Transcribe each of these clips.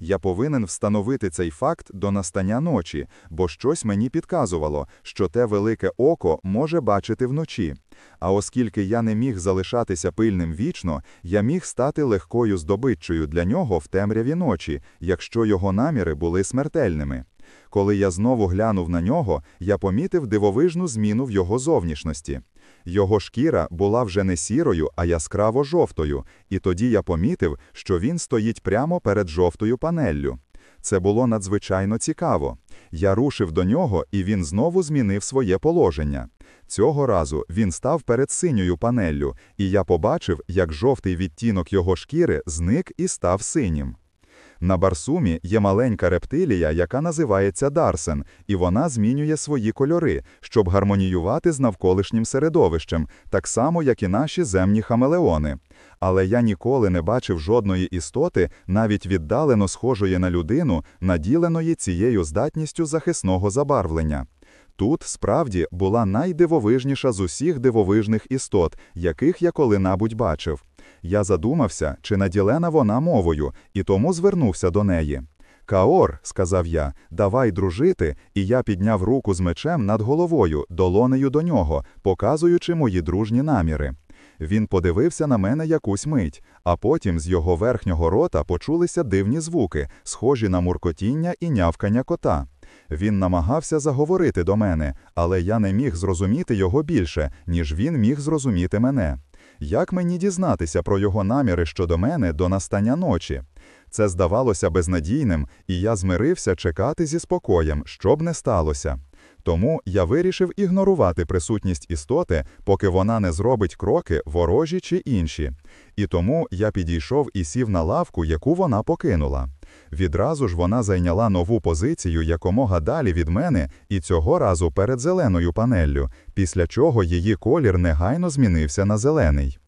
Я повинен встановити цей факт до настання ночі, бо щось мені підказувало, що те велике око може бачити вночі. А оскільки я не міг залишатися пильним вічно, я міг стати легкою здобитчою для нього в темряві ночі, якщо його наміри були смертельними. Коли я знову глянув на нього, я помітив дивовижну зміну в його зовнішності. Його шкіра була вже не сірою, а яскраво жовтою, і тоді я помітив, що він стоїть прямо перед жовтою панеллю. Це було надзвичайно цікаво. Я рушив до нього, і він знову змінив своє положення. Цього разу він став перед синьою панеллю, і я побачив, як жовтий відтінок його шкіри зник і став синім. На Барсумі є маленька рептилія, яка називається Дарсен, і вона змінює свої кольори, щоб гармоніювати з навколишнім середовищем, так само, як і наші земні хамелеони. Але я ніколи не бачив жодної істоти, навіть віддалено схожої на людину, наділеної цією здатністю захисного забарвлення. Тут справді була найдивовижніша з усіх дивовижних істот, яких я коли-небудь бачив. Я задумався, чи наділена вона мовою, і тому звернувся до неї. Каор, сказав я, давай дружити, і я підняв руку з мечем над головою, долонею до нього, показуючи мої дружні наміри. Він подивився на мене якусь мить, а потім з його верхнього рота почулися дивні звуки, схожі на муркотіння і нявкання кота. Він намагався заговорити до мене, але я не міг зрозуміти його більше, ніж він міг зрозуміти мене. Як мені дізнатися про його наміри щодо мене до настання ночі? Це здавалося безнадійним, і я змирився чекати зі спокоєм, що б не сталося. Тому я вирішив ігнорувати присутність істоти, поки вона не зробить кроки ворожі чи інші. І тому я підійшов і сів на лавку, яку вона покинула. Відразу ж вона зайняла нову позицію якомога далі від мене, і цього разу перед зеленою панеллю, після чого її колір негайно змінився на зелений.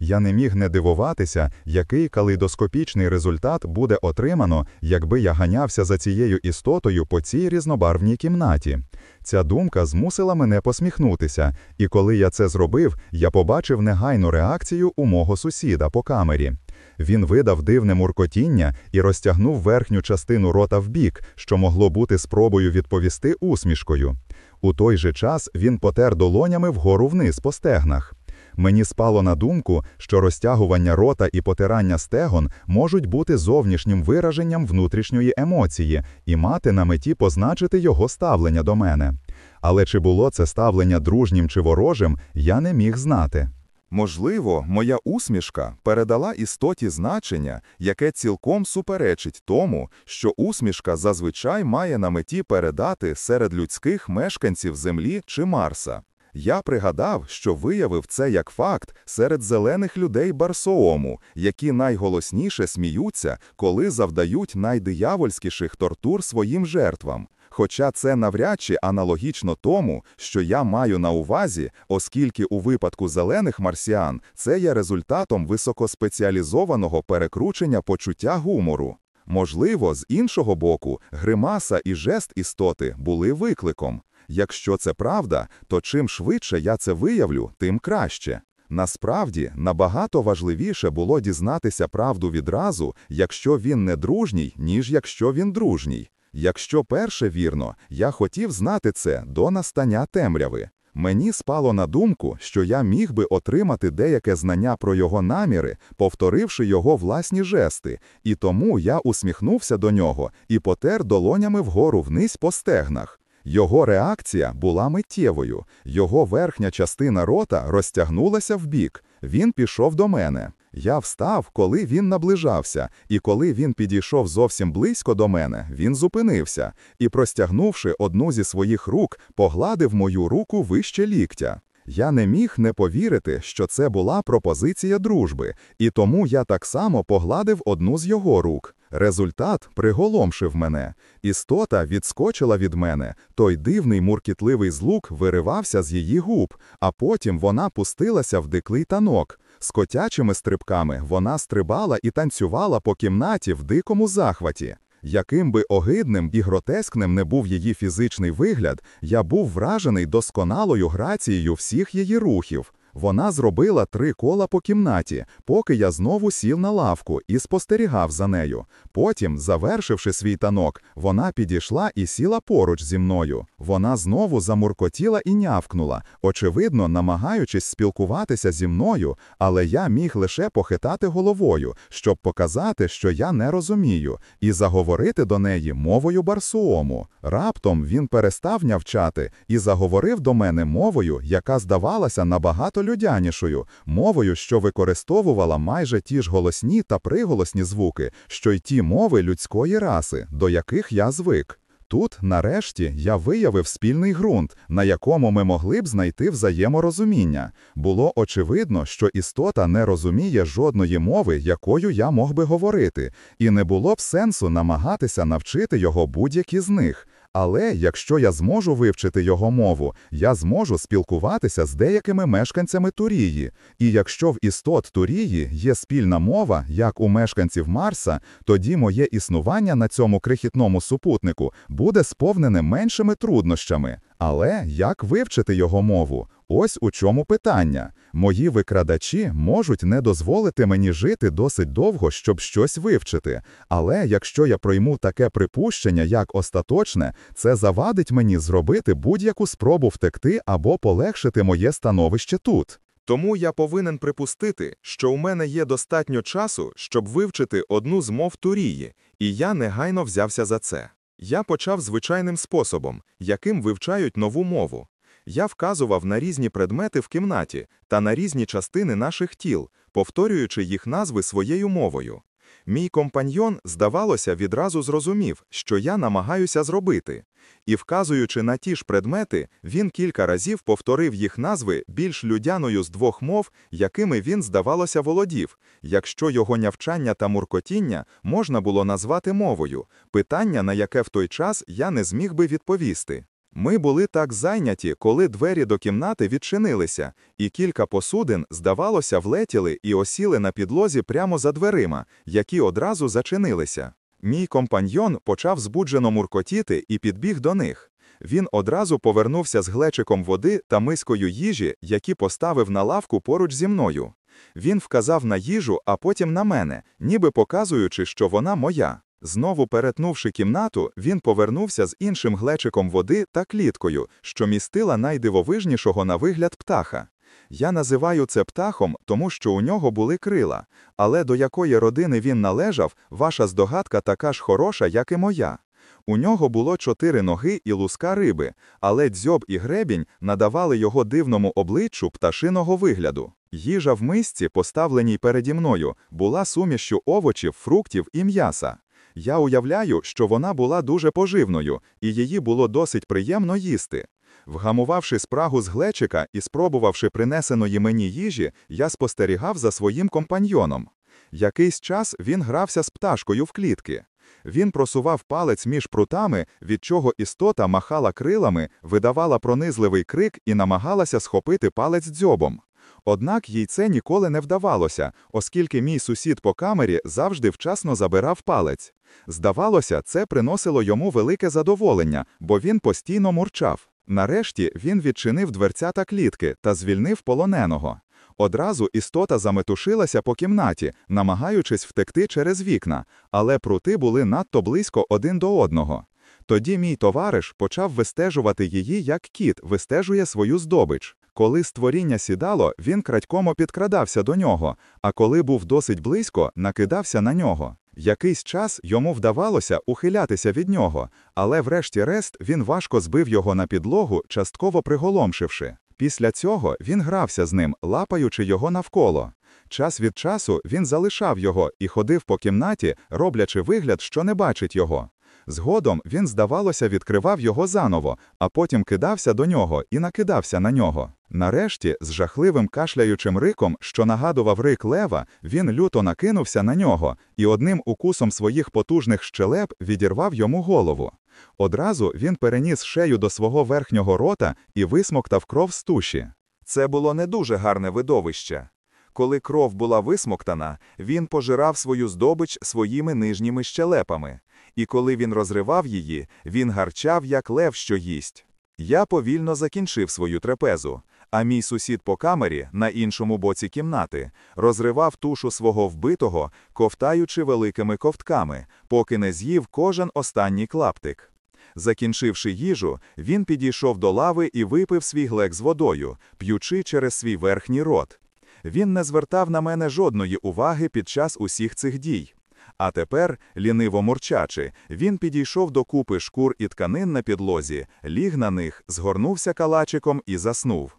Я не міг не дивуватися, який калейдоскопічний результат буде отримано, якби я ганявся за цією істотою по цій різнобарвній кімнаті. Ця думка змусила мене посміхнутися, і коли я це зробив, я побачив негайну реакцію у мого сусіда по камері. Він видав дивне муркотіння і розтягнув верхню частину рота вбік, що могло бути спробою відповісти усмішкою. У той же час він потер долонями вгору вниз по стегнах. Мені спало на думку, що розтягування рота і потирання стегон можуть бути зовнішнім вираженням внутрішньої емоції і мати на меті позначити його ставлення до мене. Але чи було це ставлення дружнім чи ворожим, я не міг знати. Можливо, моя усмішка передала істоті значення, яке цілком суперечить тому, що усмішка зазвичай має на меті передати серед людських мешканців Землі чи Марса. Я пригадав, що виявив це як факт серед зелених людей Барсоому, які найголосніше сміються, коли завдають найдиявольськіших тортур своїм жертвам. Хоча це навряд чи аналогічно тому, що я маю на увазі, оскільки у випадку зелених марсіан це є результатом високоспеціалізованого перекручення почуття гумору. Можливо, з іншого боку, гримаса і жест істоти були викликом. Якщо це правда, то чим швидше я це виявлю, тим краще. Насправді, набагато важливіше було дізнатися правду відразу, якщо він не дружній, ніж якщо він дружній. Якщо перше вірно, я хотів знати це до настання темряви. Мені спало на думку, що я міг би отримати деяке знання про його наміри, повторивши його власні жести, і тому я усміхнувся до нього і потер долонями вгору вниз по стегнах. Його реакція була миттєвою, його верхня частина рота розтягнулася вбік. Він пішов до мене. Я встав, коли він наближався, і коли він підійшов зовсім близько до мене, він зупинився і, простягнувши одну зі своїх рук, погладив мою руку вище ліктя. Я не міг не повірити, що це була пропозиція дружби, і тому я так само погладив одну з його рук. Результат приголомшив мене. Істота відскочила від мене, той дивний муркітливий злук виривався з її губ, а потім вона пустилася в диклий танок. З котячими стрибками вона стрибала і танцювала по кімнаті в дикому захваті. Яким би огидним і гротескним не був її фізичний вигляд, я був вражений досконалою грацією всіх її рухів. Вона зробила три кола по кімнаті, поки я знову сів на лавку і спостерігав за нею. Потім, завершивши свій танок, вона підійшла і сіла поруч зі мною. Вона знову замуркотіла і нявкнула, очевидно, намагаючись спілкуватися зі мною, але я міг лише похитати головою, щоб показати, що я не розумію, і заговорити до неї мовою барсуому. Раптом він перестав нявчати і заговорив до мене мовою, яка здавалася набагато людянішою, мовою, що використовувала майже ті ж голосні та приголосні звуки, що й ті мови людської раси, до яких я звик. Тут, нарешті, я виявив спільний ґрунт, на якому ми могли б знайти взаєморозуміння. Було очевидно, що істота не розуміє жодної мови, якою я мог би говорити, і не було б сенсу намагатися навчити його будь-які з них. Але якщо я зможу вивчити його мову, я зможу спілкуватися з деякими мешканцями Турії. І якщо в істот Турії є спільна мова, як у мешканців Марса, тоді моє існування на цьому крихітному супутнику буде сповнене меншими труднощами. Але як вивчити його мову? Ось у чому питання. Мої викрадачі можуть не дозволити мені жити досить довго, щоб щось вивчити. Але якщо я пройму таке припущення як остаточне, це завадить мені зробити будь-яку спробу втекти або полегшити моє становище тут. Тому я повинен припустити, що у мене є достатньо часу, щоб вивчити одну з мов Турії, і я негайно взявся за це. Я почав звичайним способом, яким вивчають нову мову. Я вказував на різні предмети в кімнаті та на різні частини наших тіл, повторюючи їх назви своєю мовою. Мій компаньйон, здавалося, відразу зрозумів, що я намагаюся зробити. І, вказуючи на ті ж предмети, він кілька разів повторив їх назви більш людяною з двох мов, якими він, здавалося, володів, якщо його нявчання та муркотіння можна було назвати мовою, питання, на яке в той час я не зміг би відповісти. Ми були так зайняті, коли двері до кімнати відчинилися, і кілька посудин, здавалося, влетіли і осіли на підлозі прямо за дверима, які одразу зачинилися. Мій компаньйон почав збуджено муркотіти і підбіг до них. Він одразу повернувся з глечиком води та мискою їжі, які поставив на лавку поруч зі мною. Він вказав на їжу, а потім на мене, ніби показуючи, що вона моя. Знову перетнувши кімнату, він повернувся з іншим глечиком води та кліткою, що містила найдивовижнішого на вигляд птаха. Я називаю це птахом, тому що у нього були крила, але до якої родини він належав, ваша здогадка така ж хороша, як і моя. У нього було чотири ноги і луска риби, але дзьоб і гребінь надавали його дивному обличчю пташиного вигляду. Їжа в мисці, поставленій переді мною, була сумішю овочів, фруктів і м'яса. Я уявляю, що вона була дуже поживною, і її було досить приємно їсти. Вгамувавши спрагу з глечика і спробувавши принесеної мені їжі, я спостерігав за своїм компаньйоном. Якийсь час він грався з пташкою в клітки. Він просував палець між прутами, від чого істота махала крилами, видавала пронизливий крик і намагалася схопити палець дзьобом. Однак їй це ніколи не вдавалося, оскільки мій сусід по камері завжди вчасно забирав палець. Здавалося, це приносило йому велике задоволення, бо він постійно мурчав. Нарешті він відчинив дверцята клітки та звільнив полоненого. Одразу істота заметушилася по кімнаті, намагаючись втекти через вікна, але прути були надто близько один до одного. Тоді мій товариш почав вистежувати її, як кіт вистежує свою здобич. Коли створіння сідало, він крадькомо підкрадався до нього, а коли був досить близько, накидався на нього. Якийсь час йому вдавалося ухилятися від нього, але врешті-решт він важко збив його на підлогу, частково приголомшивши. Після цього він грався з ним, лапаючи його навколо. Час від часу він залишав його і ходив по кімнаті, роблячи вигляд, що не бачить його. Згодом він, здавалося, відкривав його заново, а потім кидався до нього і накидався на нього. Нарешті, з жахливим кашляючим риком, що нагадував рик лева, він люто накинувся на нього і одним укусом своїх потужних щелеп відірвав йому голову. Одразу він переніс шею до свого верхнього рота і висмоктав кров з туші. Це було не дуже гарне видовище. Коли кров була висмоктана, він пожирав свою здобич своїми нижніми щелепами, і коли він розривав її, він гарчав, як лев, що їсть. Я повільно закінчив свою трапезу, А мій сусід по камері на іншому боці кімнати розривав тушу свого вбитого, ковтаючи великими ковтками, поки не з'їв кожен останній клаптик. Закінчивши їжу, він підійшов до лави і випив свій глек з водою, п'ючи через свій верхній рот. Він не звертав на мене жодної уваги під час усіх цих дій. А тепер, ліниво мурчачи, він підійшов до купи шкур і тканин на підлозі, ліг на них, згорнувся калачиком і заснув.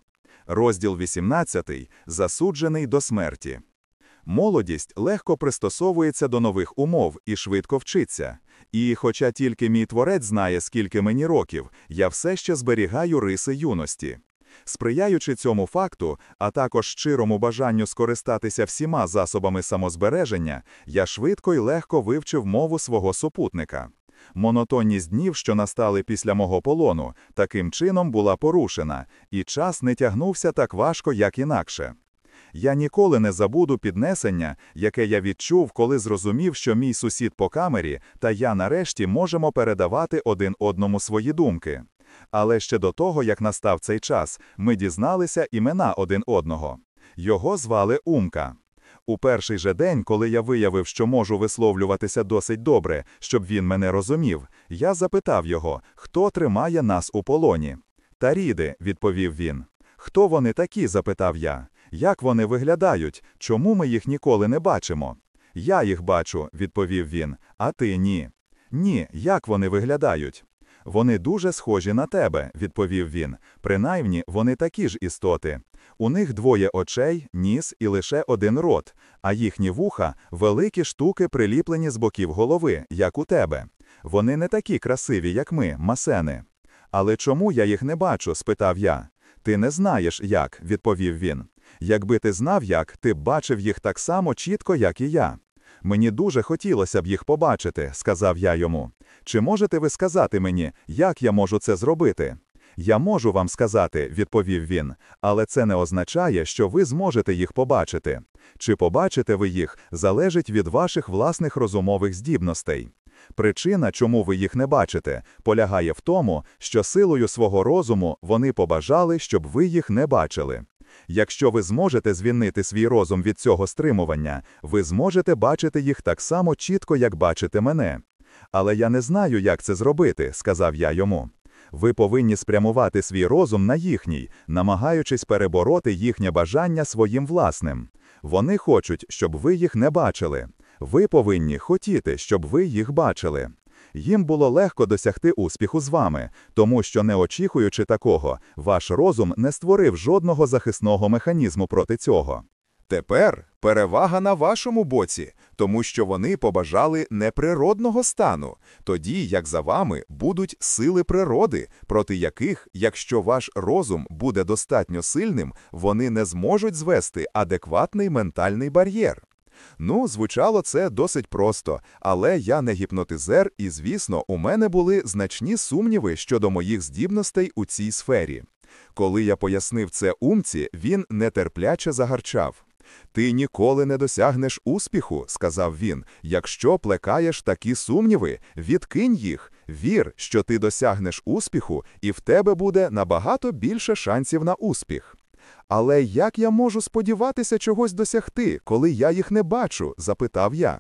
Розділ 18. Засуджений до смерті. Молодість легко пристосовується до нових умов і швидко вчиться. І, хоча тільки мій творець знає, скільки мені років, я все ще зберігаю риси юності. Сприяючи цьому факту, а також щирому бажанню скористатися всіма засобами самозбереження, я швидко і легко вивчив мову свого супутника. Монотонність днів, що настали після мого полону, таким чином була порушена, і час не тягнувся так важко, як інакше. Я ніколи не забуду піднесення, яке я відчув, коли зрозумів, що мій сусід по камері та я нарешті можемо передавати один одному свої думки. Але ще до того, як настав цей час, ми дізналися імена один одного. Його звали Умка. У перший же день, коли я виявив, що можу висловлюватися досить добре, щоб він мене розумів, я запитав його, хто тримає нас у полоні. Таріди, відповів він. Хто вони такі? запитав я. Як вони виглядають? Чому ми їх ніколи не бачимо? Я їх бачу, відповів він, а ти ні. Ні, як вони виглядають? Вони дуже схожі на тебе, відповів він. Принаймні, вони такі ж істоти. У них двоє очей, ніс і лише один рот, а їхні вуха великі штуки, приліплені з боків голови, як у тебе. Вони не такі красиві, як ми, масени. Але чому я їх не бачу? спитав я. Ти не знаєш, як, відповів він. Якби ти знав, як, ти б бачив їх так само чітко, як і я. Мені дуже хотілося б їх побачити, сказав я йому. Чи можете ви сказати мені, як я можу це зробити? Я можу вам сказати, відповів він, але це не означає, що ви зможете їх побачити. Чи побачите ви їх, залежить від ваших власних розумових здібностей. Причина, чому ви їх не бачите, полягає в тому, що силою свого розуму вони побажали, щоб ви їх не бачили. Якщо ви зможете звільнити свій розум від цього стримування, ви зможете бачити їх так само чітко, як бачите мене. Але я не знаю, як це зробити, сказав я йому. Ви повинні спрямувати свій розум на їхній, намагаючись перебороти їхнє бажання своїм власним. Вони хочуть, щоб ви їх не бачили. Ви повинні хотіти, щоб ви їх бачили. Їм було легко досягти успіху з вами, тому що, не очікуючи такого, ваш розум не створив жодного захисного механізму проти цього. Тепер перевага на вашому боці, тому що вони побажали неприродного стану, тоді як за вами будуть сили природи, проти яких, якщо ваш розум буде достатньо сильним, вони не зможуть звести адекватний ментальний бар'єр. Ну, звучало це досить просто, але я не гіпнотизер, і, звісно, у мене були значні сумніви щодо моїх здібностей у цій сфері. Коли я пояснив це умці, він нетерпляче загарчав. Ти ніколи не досягнеш успіху, сказав він. Якщо плекаєш такі сумніви, відкинь їх, вір, що ти досягнеш успіху, і в тебе буде набагато більше шансів на успіх. Але як я можу сподіватися чогось досягти, коли я їх не бачу? запитав я.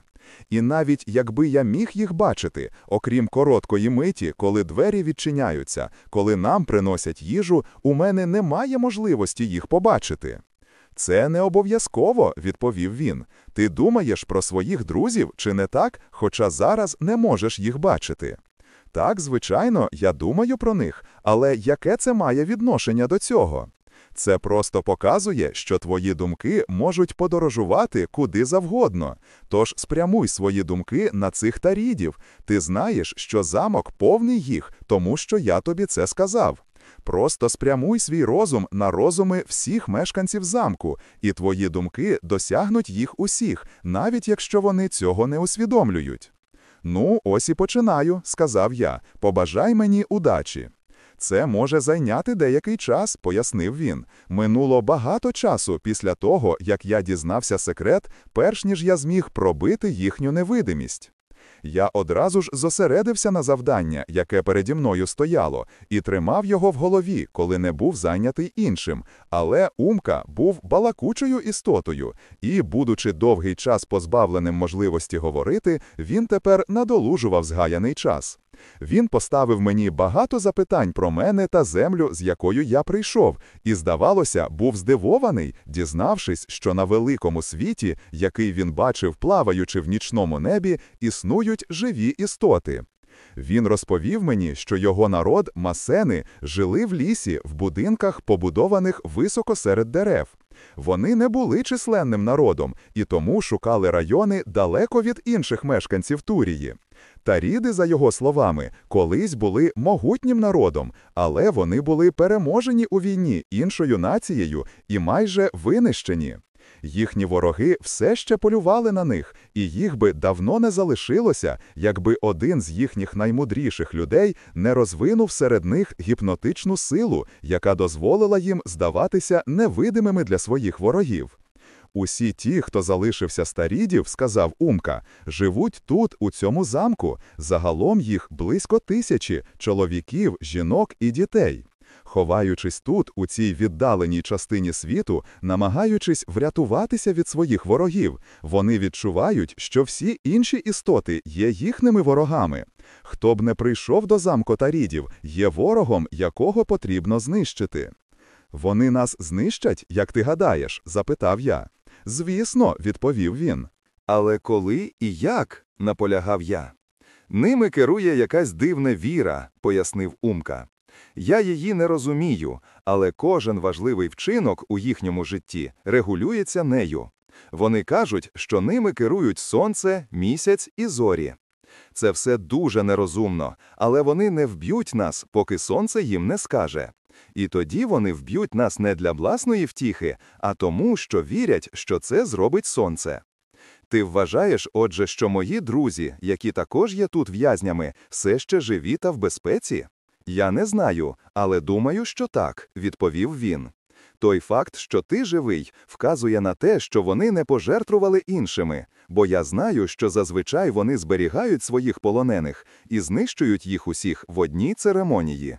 І навіть якби я міг їх бачити, окрім короткої миті, коли двері відчиняються, коли нам приносять їжу, у мене немає можливості їх побачити. Це не обов'язково, відповів він. Ти думаєш про своїх друзів, чи не так, хоча зараз не можеш їх бачити. Так, звичайно, я думаю про них, але яке це має відношення до цього? Це просто показує, що твої думки можуть подорожувати куди завгодно. Тож спрямуй свої думки на цих тарідів. Ти знаєш, що замок повний їх, тому що я тобі це сказав. Просто спрямуй свій розум на розуми всіх мешканців замку, і твої думки досягнуть їх усіх, навіть якщо вони цього не усвідомлюють. Ну, ось і починаю, сказав я. Побажай мені удачі. Це може зайняти деякий час, пояснив він. Минуло багато часу після того, як я дізнався секрет, перш ніж я зміг пробити їхню невидимість. Я одразу ж зосередився на завдання, яке переді мною стояло, і тримав його в голові, коли не був зайнятий іншим. Але Умка був балакучою істотою, і, будучи довгий час позбавленим можливості говорити, він тепер надолужував згаяний час. Він поставив мені багато запитань про мене та землю, з якою я прийшов, і, здавалося, був здивований, дізнавшись, що на великому світі, який він бачив, плаваючи в нічному небі, існують живі істоти. Він розповів мені, що його народ, масени, жили в лісі, в будинках, побудованих високо серед дерев. Вони не були численним народом і тому шукали райони далеко від інших мешканців Турії. Таріди, за його словами, колись були могутнім народом, але вони були переможені у війні іншою нацією і майже винищені. Їхні вороги все ще полювали на них, і їх би давно не залишилося, якби один з їхніх наймудріших людей не розвинув серед них гіпнотичну силу, яка дозволила їм здаватися невидимими для своїх ворогів. Усі ті, хто залишився старідів, сказав Умка, живуть тут, у цьому замку. Загалом їх близько тисячі чоловіків, жінок і дітей. Ховаючись тут, у цій віддаленій частині світу, намагаючись врятуватися від своїх ворогів, вони відчувають, що всі інші істоти є їхніми ворогами. Хто б не прийшов до замку Тарідів, є ворогом, якого потрібно знищити. Вони нас знищать, як ти гадаєш? запитав я. Звісно, відповів він. Але коли і як? наполягав я. Ними керує якась дивна віра, пояснив Умка. Я її не розумію, але кожен важливий вчинок у їхньому житті регулюється нею. Вони кажуть, що ними керують сонце, місяць і зорі. Це все дуже нерозумно, але вони не вб'ють нас, поки сонце їм не скаже. І тоді вони вб'ють нас не для власної втіхи, а тому, що вірять, що це зробить сонце. Ти вважаєш, отже, що мої друзі, які також є тут в'язнями, все ще живі та в безпеці? Я не знаю, але думаю, що так, відповів він. Той факт, що ти живий, вказує на те, що вони не пожертвували іншими, бо я знаю, що зазвичай вони зберігають своїх полонених і знищують їх усіх в одній церемонії.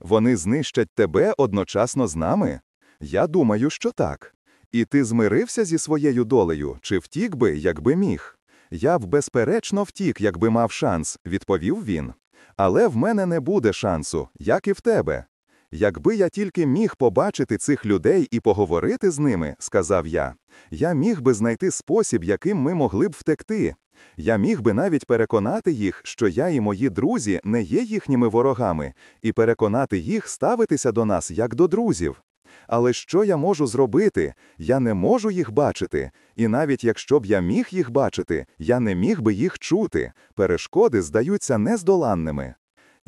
Вони знищать тебе одночасно з нами? Я думаю, що так. І ти змирився зі своєю долею, чи втік би, якби міг? Я б безперечно втік, якби мав шанс, відповів він. Але в мене не буде шансу, як і в тебе. Якби я тільки міг побачити цих людей і поговорити з ними, сказав я, я міг би знайти спосіб, яким ми могли б втекти. Я міг би навіть переконати їх, що я і мої друзі не є їхніми ворогами, і переконати їх ставитися до нас як до друзів. Але що я можу зробити? Я не можу їх бачити, і навіть якщо б я міг їх бачити, я не міг би їх чути. Перешкоди здаються нездоланними.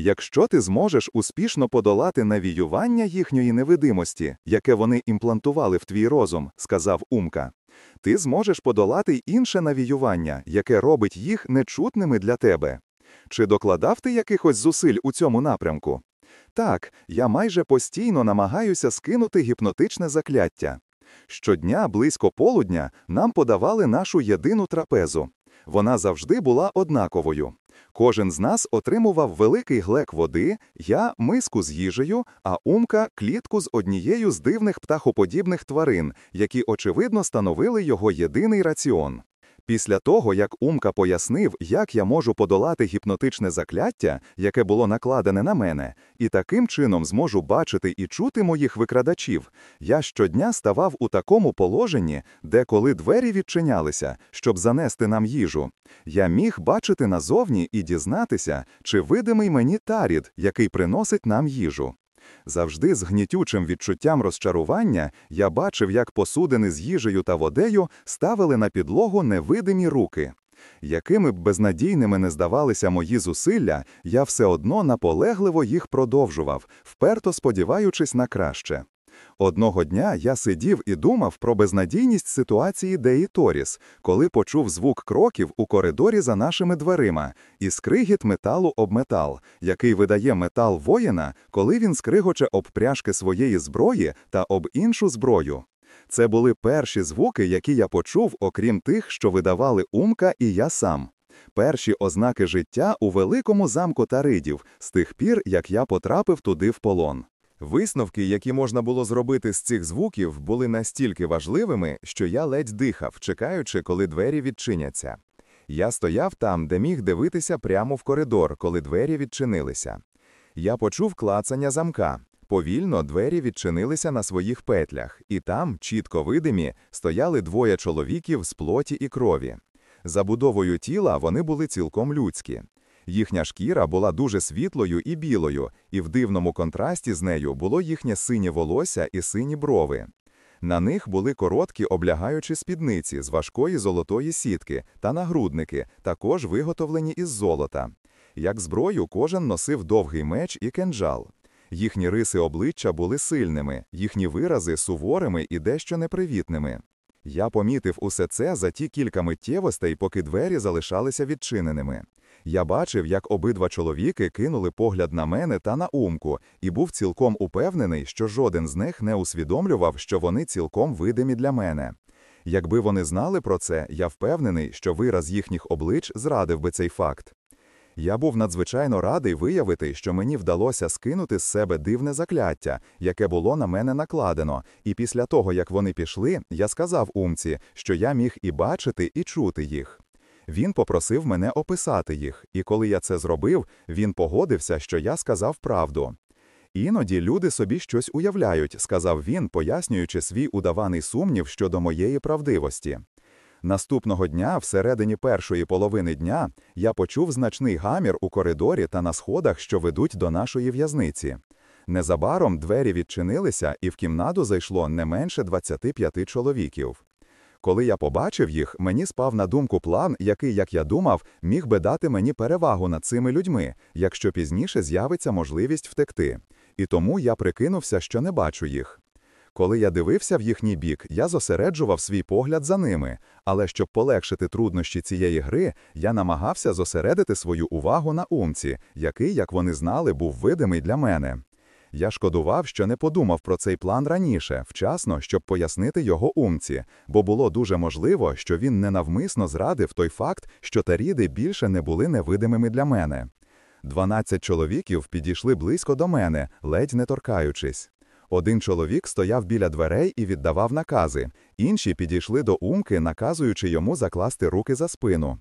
Якщо ти зможеш успішно подолати навіювання їхньої невидимості, яке вони імплантували в твій розум, сказав Умка, ти зможеш подолати інше навіювання, яке робить їх нечутними для тебе. Чи докладав ти якихось зусиль у цьому напрямку? Так, я майже постійно намагаюся скинути гіпнотичне закляття. Щодня, близько полудня, нам подавали нашу єдину трапезу. Вона завжди була однаковою. Кожен з нас отримував великий глек води, я миску з їжею, а умка клітку з однією з дивних птахоподібних тварин, які, очевидно, становили його єдиний раціон. Після того, як Умка пояснив, як я можу подолати гіпнотичне закляття, яке було накладене на мене, і таким чином зможу бачити і чути моїх викрадачів, я щодня ставав у такому положенні, де коли двері відчинялися, щоб занести нам їжу, я міг бачити назовні і дізнатися, чи видимий мені тарід, який приносить нам їжу. Завжди з гнітючим відчуттям розчарування я бачив, як посудини з їжею та водею ставили на підлогу невидимі руки. Якими б безнадійними не здавалися мої зусилля, я все одно наполегливо їх продовжував, вперто сподіваючись на краще. Одного дня я сидів і думав про безнадійність ситуації Деї Торіс, коли почув звук кроків у коридорі за нашими дверима і скригіт металу об метал, який видає метал воїна, коли він скригоче об пряжки своєї зброї та об іншу зброю. Це були перші звуки, які я почув, окрім тих, що видавали Умка і я сам. Перші ознаки життя у великому замку Таридів з тих пір, як я потрапив туди в полон. Висновки, які можна було зробити з цих звуків, були настільки важливими, що я ледь дихав, чекаючи, коли двері відчиняться. Я стояв там, де міг дивитися прямо в коридор, коли двері відчинилися. Я почув клацання замка. Повільно двері відчинилися на своїх петлях, і там, чітко видимі, стояли двоє чоловіків з плоті і крові. За будовою тіла вони були цілком людські. Їхня шкіра була дуже світлою і білою, і в дивному контрасті з нею було їхнє синє волосся і сині брови. На них були короткі облягаючі спідниці з важкої золотої сітки та нагрудники, також виготовлені із золота. Як зброю, кожен носив довгий меч і кинджал. Їхні риси обличчя були сильними, їхні вирази суворими і дещо непривітними. Я помітив усе це за ті кілька миттєвостей, поки двері залишалися відчиненими. Я бачив, як обидва чоловіки кинули погляд на мене та на умку, і був цілком упевнений, що жоден з них не усвідомлював, що вони цілком видимі для мене. Якби вони знали про це, я впевнений, що вираз їхніх облич зрадив би цей факт. Я був надзвичайно радий виявити, що мені вдалося скинути з себе дивне закляття, яке було на мене накладено, і після того, як вони пішли, я сказав умці, що я міг і бачити, і чути їх. Він попросив мене описати їх, і коли я це зробив, він погодився, що я сказав правду. Іноді люди собі щось уявляють, сказав він, пояснюючи свій удаваний сумнів щодо моєї правдивості. Наступного дня, всередині першої половини дня, я почув значний гамір у коридорі та на сходах, що ведуть до нашої в'язниці. Незабаром двері відчинилися, і в кімнату зайшло не менше 25 чоловіків. Коли я побачив їх, мені спав на думку план, який, як я думав, міг би дати мені перевагу над цими людьми, якщо пізніше з'явиться можливість втекти. І тому я прикинувся, що не бачу їх. Коли я дивився в їхній бік, я зосереджував свій погляд за ними, але щоб полегшити труднощі цієї гри, я намагався зосередити свою увагу на умці, який, як вони знали, був видимий для мене. Я шкодував, що не подумав про цей план раніше, вчасно, щоб пояснити його умці, бо було дуже можливо, що він ненавмисно зрадив той факт, що таріди більше не були невидимими для мене. Дванадцять чоловіків підійшли близько до мене, ледь не торкаючись. Один чоловік стояв біля дверей і віддавав накази, інші підійшли до умки, наказуючи йому закласти руки за спину.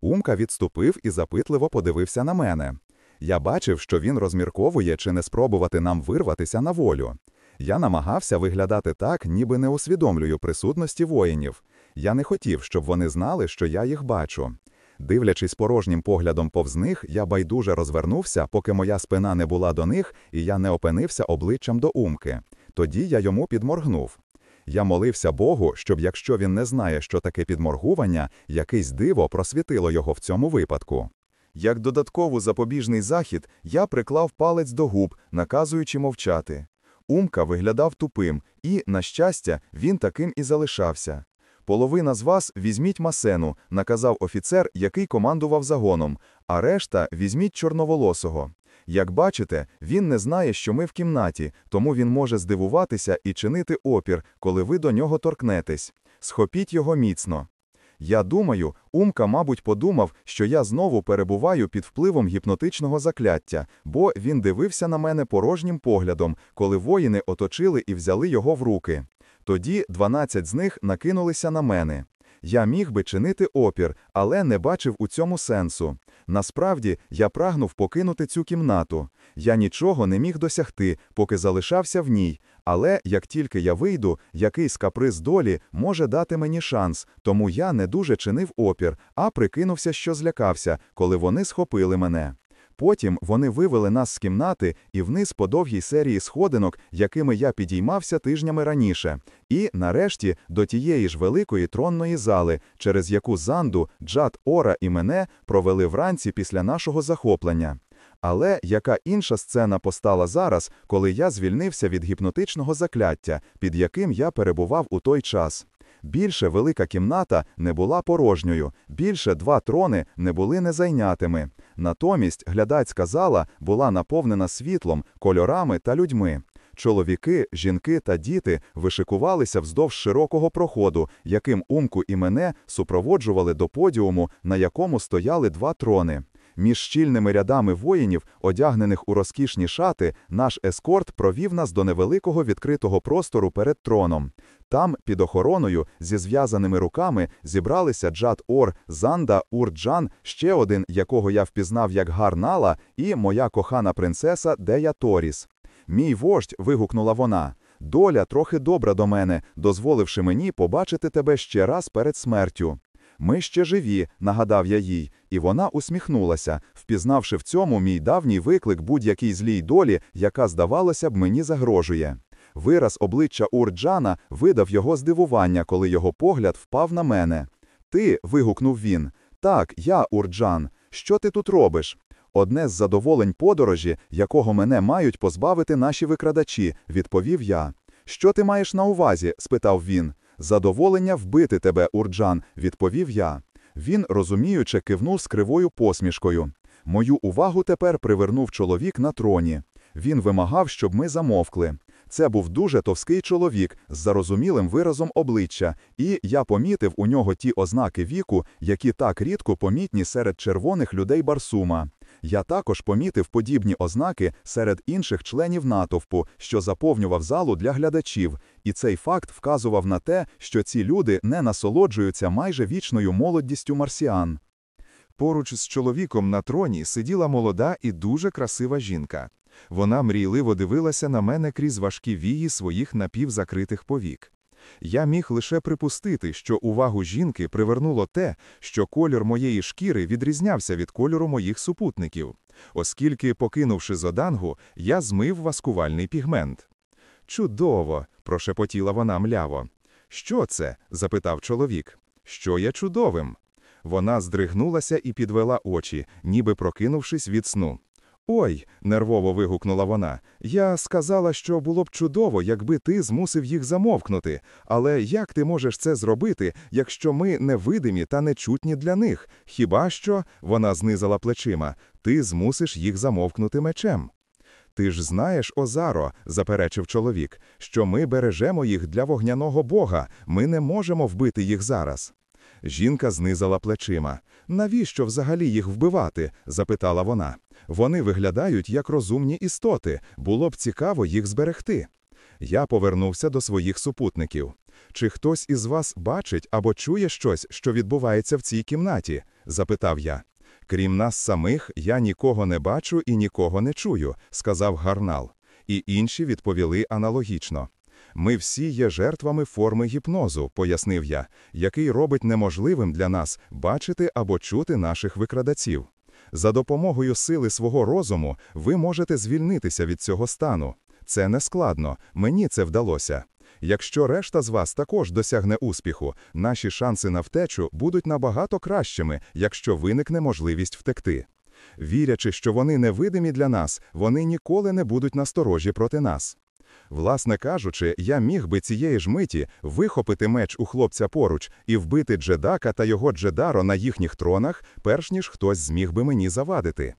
Умка відступив і запитливо подивився на мене. Я бачив, що він розмірковує чи не спробувати нам вирватися на волю. Я намагався виглядати так, ніби не усвідомлюю присутності воїнів. Я не хотів, щоб вони знали, що я їх бачу. Дивлячись порожнім поглядом повз них, я байдуже розвернувся, поки моя спина не була до них, і я не опинився обличчям до умки. Тоді я йому підморгнув. Я молився Богу, щоб якщо він не знає, що таке підморгування, якесь диво просвітило його в цьому випадку. Як додаткову запобіжний захід, я приклав палець до губ, наказуючи мовчати. Умка виглядав тупим, і, на щастя, він таким і залишався. Половина з вас візьміть масену, наказав офіцер, який командував загоном, а решта візьміть чорноволосого. Як бачите, він не знає, що ми в кімнаті, тому він може здивуватися і чинити опір, коли ви до нього торкнетесь. Схопіть його міцно. Я думаю, Умка, мабуть, подумав, що я знову перебуваю під впливом гіпнотичного закляття, бо він дивився на мене порожнім поглядом, коли воїни оточили і взяли його в руки. Тоді 12 з них накинулися на мене. Я міг би чинити опір, але не бачив у цьому сенсу. Насправді, я прагнув покинути цю кімнату. Я нічого не міг досягти, поки залишався в ній. Але як тільки я вийду, якийсь каприз долі може дати мені шанс, тому я не дуже чинив опір, а прикинувся, що злякався, коли вони схопили мене. Потім вони вивели нас з кімнати і вниз по довгій серії сходинок, якими я підіймався тижнями раніше, і, нарешті, до тієї ж великої тронної зали, через яку Занду, Джад Ора і мене провели вранці після нашого захоплення. Але яка інша сцена постала зараз, коли я звільнився від гіпнотичного закляття, під яким я перебував у той час? Більше велика кімната не була порожньою, більше два трони не були незайнятими. Натомість глядацька зала була наповнена світлом, кольорами та людьми. Чоловіки, жінки та діти вишикувалися вздовж широкого проходу, яким Умку і мене супроводжували до подіуму, на якому стояли два трони. Між щільними рядами воїнів, одягнених у розкішні шати, наш ескорт провів нас до невеликого відкритого простору перед троном. Там, під охороною, зі зв'язаними руками, зібралися Джад Ор, Занда, Урджан, ще один, якого я впізнав як Гарнала, і моя кохана принцеса Дея Торіс. Мій вождь, вигукнула вона. Доля трохи добра до мене, дозволивши мені побачити тебе ще раз перед смертю. Ми ще живі, нагадав я їй, і вона усміхнулася, впізнавши в цьому мій давній виклик будь-якій злій долі, яка, здавалося б, мені загрожує. Вираз обличчя Урджана видав його здивування, коли його погляд впав на мене. Ти, вигукнув він. Так, я, Урджан. Що ти тут робиш? Одне з задоволень подорожі, якого мене мають позбавити наші викрадачі, відповів я. Що ти маєш на увазі? спитав він. Задоволення вбити тебе, Урджан, відповів я. Він, розуміюче, кивнув з кривою посмішкою. Мою увагу тепер привернув чоловік на троні. Він вимагав, щоб ми замовкли. Це був дуже товський чоловік з зарозумілим виразом обличчя, і я помітив у нього ті ознаки віку, які так рідко помітні серед червоних людей Барсума. Я також помітив подібні ознаки серед інших членів натовпу, що заповнював залу для глядачів, і цей факт вказував на те, що ці люди не насолоджуються майже вічною молоддістю марсіан. Поруч з чоловіком на троні сиділа молода і дуже красива жінка. Вона мрійливо дивилася на мене крізь важкі вії своїх напівзакритих повік. Я міг лише припустити, що увагу жінки привернуло те, що колір моєї шкіри відрізнявся від кольору моїх супутників, оскільки, покинувши зодангу, я змив васкувальний пігмент. Чудово, прошепотіла вона мляво. Що це? запитав чоловік. Що є чудовим? Вона здригнулася і підвела очі, ніби прокинувшись від сну. Ой, нервово вигукнула вона. Я сказала, що було б чудово, якби ти змусив їх замовкнути. Але як ти можеш це зробити, якщо ми невидимі та нечутні для них? Хіба що, вона знизала плечима, ти змусиш їх замовкнути мечем. Ти ж знаєш, Озаро, заперечив чоловік, що ми бережемо їх для вогняного бога, ми не можемо вбити їх зараз. Жінка знизала плечима. Навіщо взагалі їх вбивати? запитала вона. Вони виглядають як розумні істоти, було б цікаво їх зберегти. Я повернувся до своїх супутників. Чи хтось із вас бачить або чує щось, що відбувається в цій кімнаті? запитав я. Крім нас самих, я нікого не бачу і нікого не чую, сказав Гарнал. І інші відповіли аналогічно. Ми всі є жертвами форми гіпнозу, пояснив я, який робить неможливим для нас бачити або чути наших викрадаців. За допомогою сили свого розуму ви можете звільнитися від цього стану. Це не складно, мені це вдалося. Якщо решта з вас також досягне успіху, наші шанси на втечу будуть набагато кращими, якщо виникне можливість втекти. Вірячи, що вони невидимі для нас, вони ніколи не будуть насторожі проти нас. Власне кажучи, я міг би цієї ж миті вихопити меч у хлопця поруч і вбити Джедака та його Джедаро на їхніх тронах, перш ніж хтось зміг би мені завадити.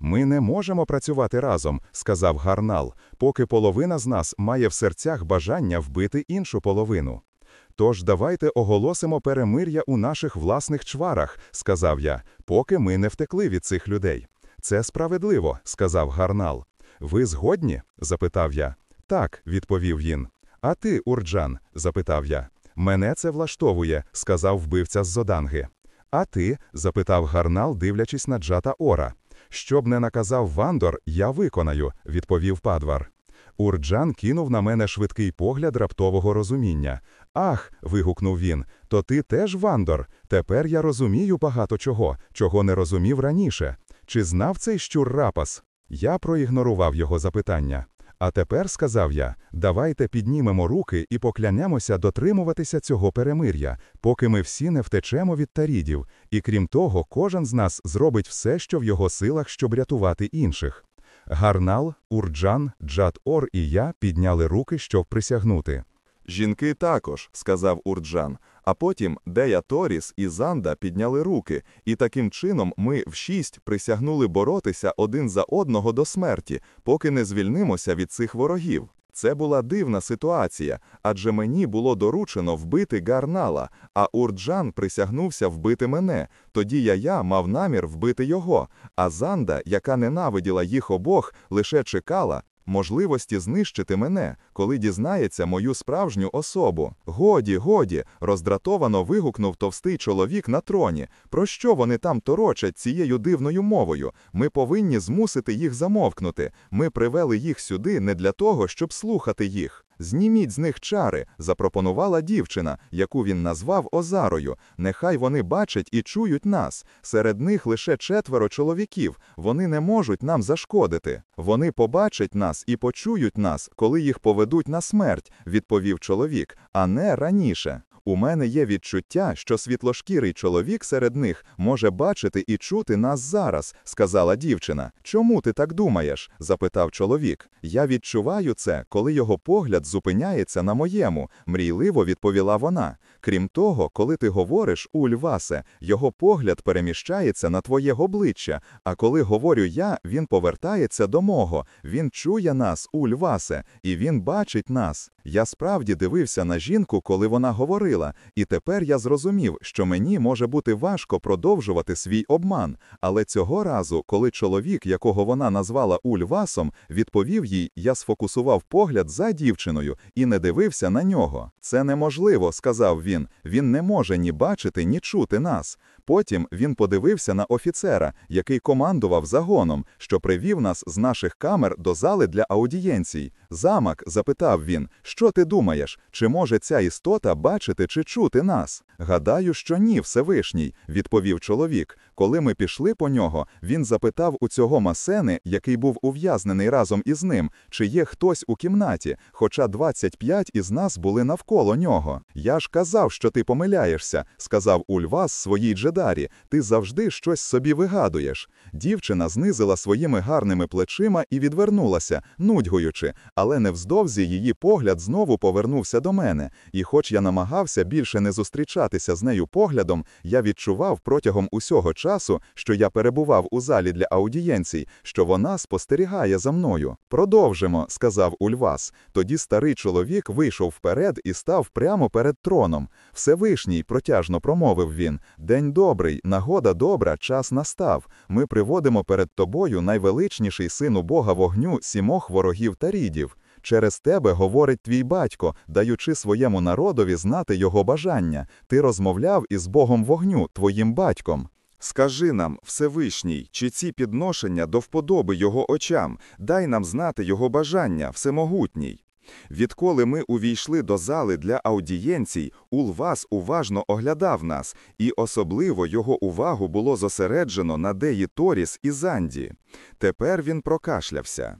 Ми не можемо працювати разом, сказав Гарнал, поки половина з нас має в серцях бажання вбити іншу половину. Тож давайте оголосимо перемир'я у наших власних чварах, сказав я, поки ми не втекли від цих людей. Це справедливо, сказав Гарнал. Ви згодні? запитав я. Так, відповів він. А ти, Урджан? запитав я. Мене це влаштовує, сказав вбивця з Зоданги. А ти? запитав Гарнал, дивлячись на Джата Ора. Щоб не наказав Вандор, я виконаю, відповів Падвар. Урджан кинув на мене швидкий погляд раптового розуміння. Ах, вигукнув він, то ти теж Вандор. Тепер я розумію багато чого, чого не розумів раніше. Чи знав цей щур рапас? Я проігнорував його запитання. А тепер, сказав я, давайте піднімемо руки і поклянемося дотримуватися цього перемир'я, поки ми всі не втечемо від тарідів, і крім того, кожен з нас зробить все, що в його силах, щоб рятувати інших. Гарнал, Урджан, Джад Ор і я підняли руки, щоб присягнути. Жінки також, сказав Урджан. А потім Дея Торіс і Занда підняли руки, і таким чином ми в шість присягнули боротися один за одного до смерті, поки не звільнимося від цих ворогів. Це була дивна ситуація, адже мені було доручено вбити Гарнала, а Урджан присягнувся вбити мене. Тоді я, я мав намір вбити його, а Занда, яка ненавиділа їх обох, лише чекала, можливості знищити мене, коли дізнається мою справжню особу. Годі, годі, роздратовано вигукнув товстий чоловік на троні. Про що вони там торочать цією дивною мовою? Ми повинні змусити їх замовкнути. Ми привели їх сюди не для того, щоб слухати їх. Зніміть з них чари, запропонувала дівчина, яку він назвав Озарою. Нехай вони бачать і чують нас. Серед них лише четверо чоловіків. Вони не можуть нам зашкодити. Вони побачать нас і почують нас, коли їх поведуть на смерть, відповів чоловік, а не раніше. У мене є відчуття, що світлошкірий чоловік серед них може бачити і чути нас зараз, сказала дівчина. Чому ти так думаєш? запитав чоловік. Я відчуваю це, коли його погляд зупиняється на моєму, мрійливо відповіла вона. Крім того, коли ти говориш, Ульвасе, його погляд переміщається на твоє обличчя, а коли говорю я, він повертається до мого. Він чує нас, Ульвасе, і він бачить нас. Я справді дивився на жінку, коли вона говорила, і тепер я зрозумів, що мені може бути важко продовжувати свій обман. Але цього разу, коли чоловік, якого вона назвала Ульвасом, відповів їй, я сфокусував погляд за дівчиною і не дивився на нього. Це неможливо, сказав він. Він не може ні бачити, ні чути нас. Потім він подивився на офіцера, який командував загоном, що привів нас з наших камер до зали для аудієнцій. Замак, запитав він, що ти думаєш, чи може ця істота бачити чи чути нас? Гадаю, що ні, Всевишній, відповів чоловік. Коли ми пішли по нього, він запитав у цього масени, який був ув'язнений разом із ним, чи є хтось у кімнаті, хоча 25 із нас були навколо нього. Я ж казав, що ти помиляєшся, сказав Ульвас своїй джедарі. Ти завжди щось собі вигадуєш. Дівчина знизила своїми гарними плечима і відвернулася, нудьгуючи, але невздовзі її погляд знову повернувся до мене. І, хоч я намагався більше не зустрічатися з нею поглядом, я відчував протягом усього часу, що я перебував у залі для аудієнцій, що вона спостерігає за мною. Продовжимо, сказав Ульвас. Тоді старий чоловік вийшов вперед і став прямо перед троном. Всевишній, протяжно промовив він. День добрий, нагода добра, час настав. Ми приводимо перед тобою найвеличніший сину Бога вогню сімох ворогів та рідів. Через тебе говорить твій батько, даючи своєму народові знати його бажання. Ти розмовляв із Богом вогню, твоїм батьком. Скажи нам, Всевишній, чи ці підношення до вподоби його очам, дай нам знати його бажання, всемогутній. Відколи ми увійшли до зали для аудієнцій, Улвас уважно оглядав нас, і особливо його увагу було зосереджено на Деї Торіс і Занді. Тепер він прокашлявся.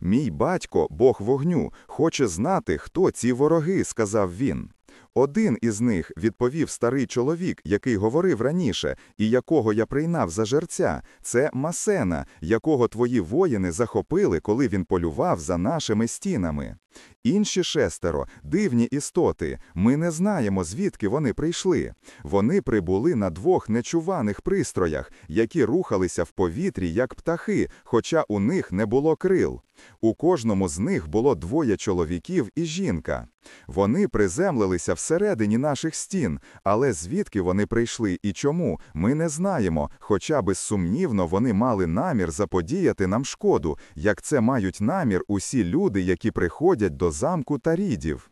Мій батько, Бог вогню, хоче знати, хто ці вороги, сказав він. Один із них відповів старий чоловік, який говорив раніше, і якого я прийняв за жерця, це Масена, якого твої воїни захопили, коли він полював за нашими стінами. Інші шестеро дивні істоти. Ми не знаємо, звідки вони прийшли. Вони прибули на двох нечуваних пристроях, які рухалися в повітрі як птахи, хоча у них не було крил. У кожному з них було двоє чоловіків і жінка. Вони приземлилися всередині наших стін, але звідки вони прийшли і чому, ми не знаємо, хоча безсумнівно вони мали намір заподіяти нам шкоду, як це мають намір усі люди, які приходять до замку Тарідів.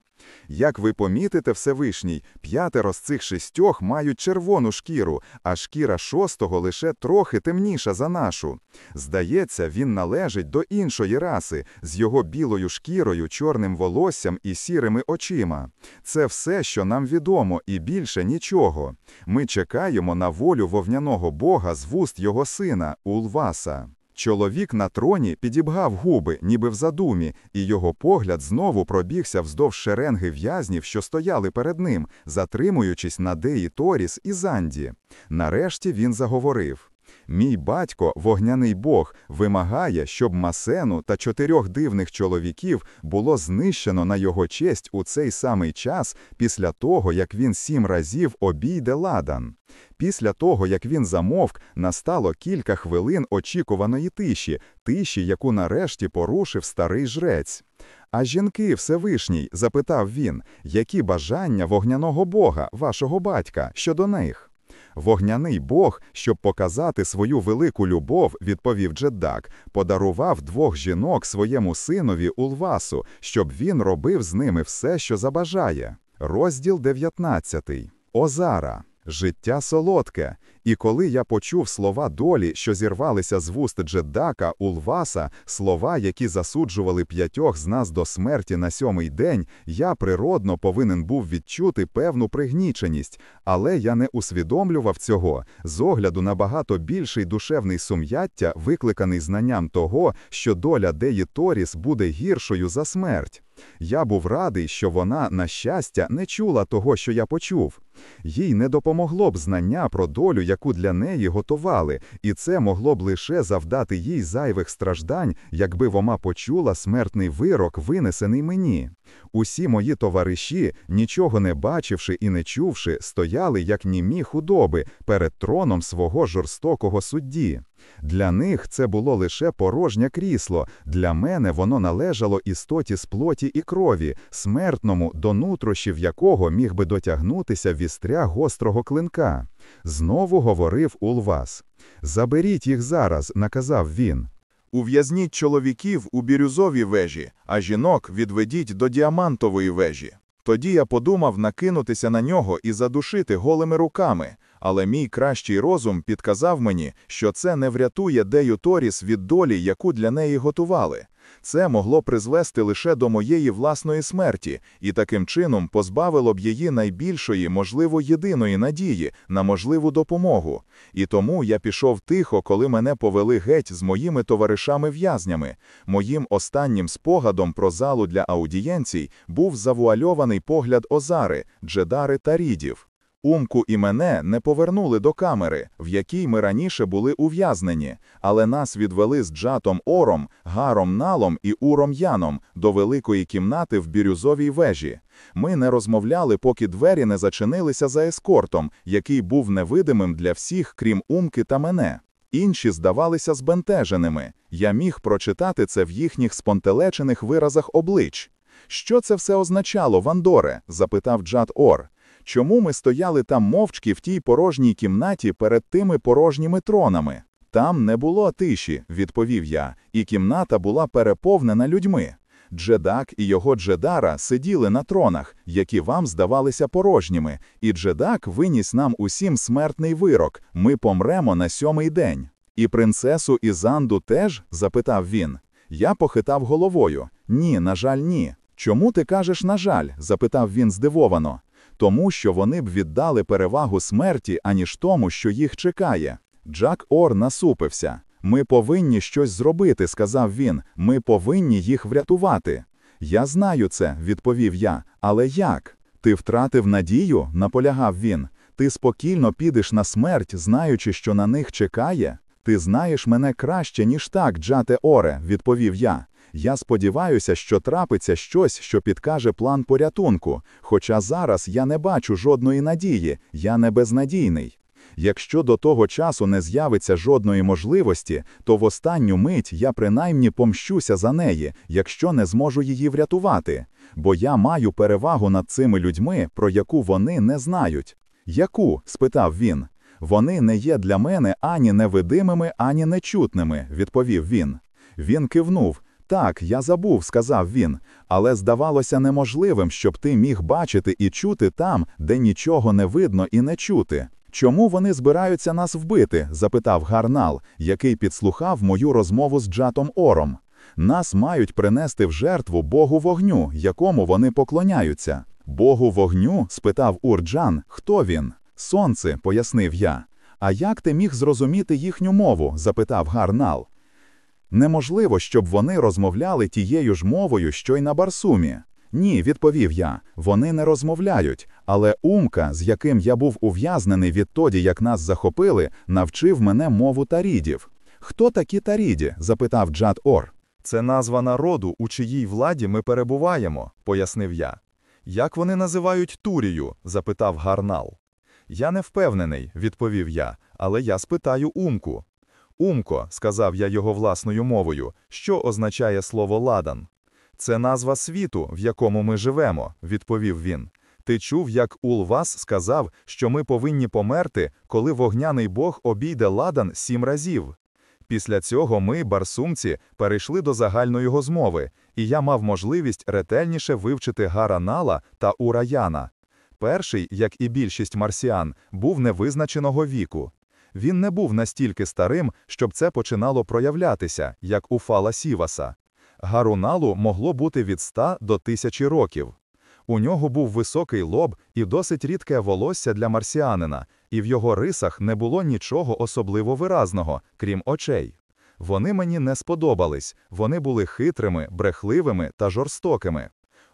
Як ви помітите, Всевишній, п'ятеро з цих шістьох мають червону шкіру, а шкіра шостого лише трохи темніша за нашу. Здається, він належить до іншої раси, з його білою шкірою, чорним волоссям і сірими очима. Це все, що нам відомо, і більше нічого. Ми чекаємо на волю вовняного бога з вуст його сина, Улваса. Чоловік на троні підібгав губи, ніби в задумі, і його погляд знову пробігся вздовж шеренги в'язнів, що стояли перед ним, затримуючись на Деї Торіс і Занді. Нарешті він заговорив. Мій батько, вогняний бог, вимагає, щоб Масену та чотирьох дивних чоловіків було знищено на його честь у цей самий час після того, як він сім разів обійде ладан. Після того, як він замовк, настало кілька хвилин очікуваної тиші, тиші, яку нарешті порушив старий жрець. А жінки, Всевишній, запитав він, які бажання вогняного бога, вашого батька, щодо них? Вогняний бог, щоб показати свою велику любов, відповів Джеддак, подарував двох жінок своєму синові Улвасу, щоб він робив з ними все, що забажає. Розділ 19. Озара. Життя солодке. І коли я почув слова долі, що зірвалися з вуст Джеддака, Улваса, слова, які засуджували п'ятьох з нас до смерті на сьомий день, я природно повинен був відчути певну пригніченість, але я не усвідомлював цього з огляду на багато більший душевний сум'яття, викликаний знанням того, що доля Деї Торіс буде гіршою за смерть. Я був радий, що вона, на щастя, не чула того, що я почув. Їй не допомогло б знання про долю, яку для неї готували, і це могло б лише завдати їй зайвих страждань, якби вона почула смертний вирок, винесений мені. Усі мої товариші, нічого не бачивши і не чувши, стояли, як німі худоби, перед троном свого жорстокого судді. Для них це було лише порожнє крісло, для мене воно належало істоті з плоті і крові, смертному, до нутрощів якого міг би дотягнутися вістря гострого клинка. Знову говорив Улвас. Заберіть їх зараз, наказав він. Ув'язніть чоловіків у бірюзовій вежі, а жінок відведіть до діамантової вежі. Тоді я подумав накинутися на нього і задушити голими руками, але мій кращий розум підказав мені, що це не врятує Дею Торіс від долі, яку для неї готували. Це могло призвести лише до моєї власної смерті, і таким чином позбавило б її найбільшої, можливо, єдиної надії на можливу допомогу. І тому я пішов тихо, коли мене повели геть з моїми товаришами-в'язнями. Моїм останнім спогадом про залу для аудієнцій був завуальований погляд Озари, Джедари та Рідів. Умку і мене не повернули до камери, в якій ми раніше були ув'язнені, але нас відвели з Джатом Ором, Гаром Налом і Уром Яном до великої кімнати в бірюзовій вежі. Ми не розмовляли, поки двері не зачинилися за ескортом, який був невидимим для всіх, крім Умки та мене. Інші здавалися збентеженими. Я міг прочитати це в їхніх спонтелечених виразах облич. Що це все означало, Вандоре? запитав Джат Ор. Чому ми стояли там мовчки в тій порожній кімнаті перед тими порожніми тронами? Там не було тиші, відповів я, і кімната була переповнена людьми. Джедак і його Джедара сиділи на тронах, які вам здавалися порожніми, і Джедак виніс нам усім смертний вирок ми помремо на сьомий день. І принцесу Ізанду теж? запитав він. Я похитав головою. Ні, на жаль, ні. Чому ти кажеш на жаль? запитав він здивовано тому що вони б віддали перевагу смерті, аніж тому, що їх чекає. Джак Ор насупився. Ми повинні щось зробити, сказав він. Ми повинні їх врятувати. Я знаю це, відповів я. Але як? Ти втратив надію? наполягав він. Ти спокійно підеш на смерть, знаючи, що на них чекає? Ти знаєш мене краще, ніж так, Джате Оре, відповів я. Я сподіваюся, що трапиться щось, що підкаже план порятунку, хоча зараз я не бачу жодної надії, я не безнадійний. Якщо до того часу не з'явиться жодної можливості, то в останню мить я принаймні помщуся за неї, якщо не зможу її врятувати, бо я маю перевагу над цими людьми, про яку вони не знають. Яку? спитав він. Вони не є для мене ані невидимими, ані нечутними, відповів він. Він кивнув. Так, я забув, сказав він, але здавалося неможливим, щоб ти міг бачити і чути там, де нічого не видно і не чути. Чому вони збираються нас вбити? запитав Гарнал, який підслухав мою розмову з Джатом Ором. Нас мають принести в жертву Богу вогню, якому вони поклоняються. Богу вогню? спитав Урджан, хто він? Сонце, пояснив я. А як ти міг зрозуміти їхню мову? запитав Гарнал. Неможливо, щоб вони розмовляли тією ж мовою, що й на Барсумі. Ні, відповів я. Вони не розмовляють, але Умка, з яким я був ув'язнений відтоді, як нас захопили, навчив мене мову тарідів. Хто такі таріді? запитав Джад Ор. Це назва народу, у чиїй владі ми перебуваємо, пояснив я. Як вони називають Турію? запитав Гарнал. Я не впевнений, відповів я, але я спитаю Умку. Умко, сказав я його власною мовою, що означає слово ладан. Це назва світу, в якому ми живемо, відповів він. Ти чув, як Улвас сказав, що ми повинні померти, коли вогняний бог обійде ладан сім разів. Після цього ми, барсумці, перейшли до загальної змови, і я мав можливість ретельніше вивчити Гаранала та Ураяна. Перший, як і більшість марсіан, був невизначеного віку. Він не був настільки старим, щоб це починало проявлятися, як у Фала Сіваса. Гаруналу могло бути від 100 до 1000 років. У нього був високий лоб і досить рідке волосся для марсіанина, і в його рисах не було нічого особливо виразного, крім очей. Вони мені не сподобались, вони були хитрими, брехливими та жорстокими.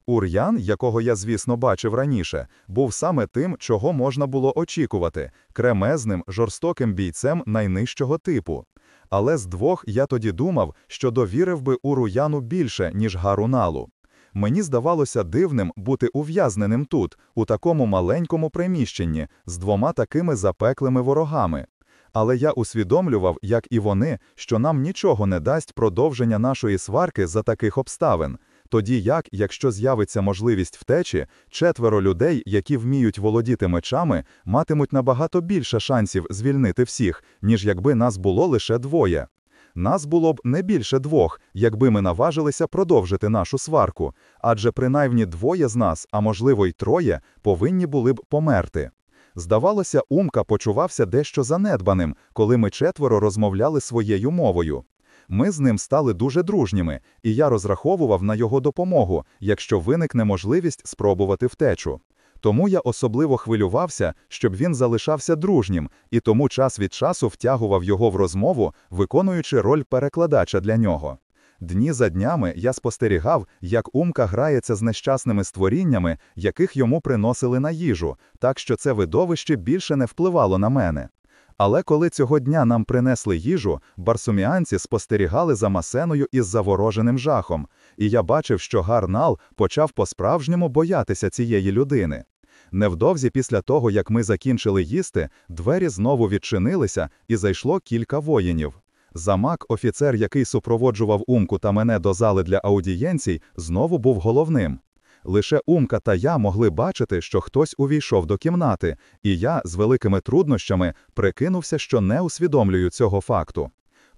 Ур'ян, якого я, звісно, бачив раніше, був саме тим, чого можна було очікувати кремезним, жорстоким бійцем найнижчого типу. Але з двох я тоді думав, що довірив би Уруяну більше, ніж Гаруналу. Мені здавалося дивним бути ув'язненим тут, у такому маленькому приміщенні, з двома такими запеклими ворогами. Але я усвідомлював, як і вони, що нам нічого не дасть продовження нашої сварки за таких обставин. Тоді як, якщо з'явиться можливість втечі, четверо людей, які вміють володіти мечами, матимуть набагато більше шансів звільнити всіх, ніж якби нас було лише двоє. Нас було б не більше двох, якби ми наважилися продовжити нашу сварку, адже принаймні двоє з нас, а можливо й троє, повинні були б померти. Здавалося, Умка почувався дещо занедбаним, коли ми четверо розмовляли своєю мовою. Ми з ним стали дуже дружніми, і я розраховував на його допомогу, якщо виникне можливість спробувати втечу. Тому я особливо хвилювався, щоб він залишався дружнім, і тому час від часу втягував його в розмову, виконуючи роль перекладача для нього. Дні за днями я спостерігав, як Умка грається з нещасними створіннями, яких йому приносили на їжу, так що це видовище більше не впливало на мене. Але коли цього дня нам принесли їжу, барсуміанці спостерігали за масеною із завороженим жахом, і я бачив, що Гарнал почав по-справжньому боятися цієї людини. Невдовзі після того, як ми закінчили їсти, двері знову відчинилися і зайшло кілька воїнів. Замак, офіцер, який супроводжував Умку та мене до зали для аудієнцій, знову був головним. Лише Умка та я могли бачити, що хтось увійшов до кімнати, і я з великими труднощами прикинувся, що не усвідомлюю цього факту.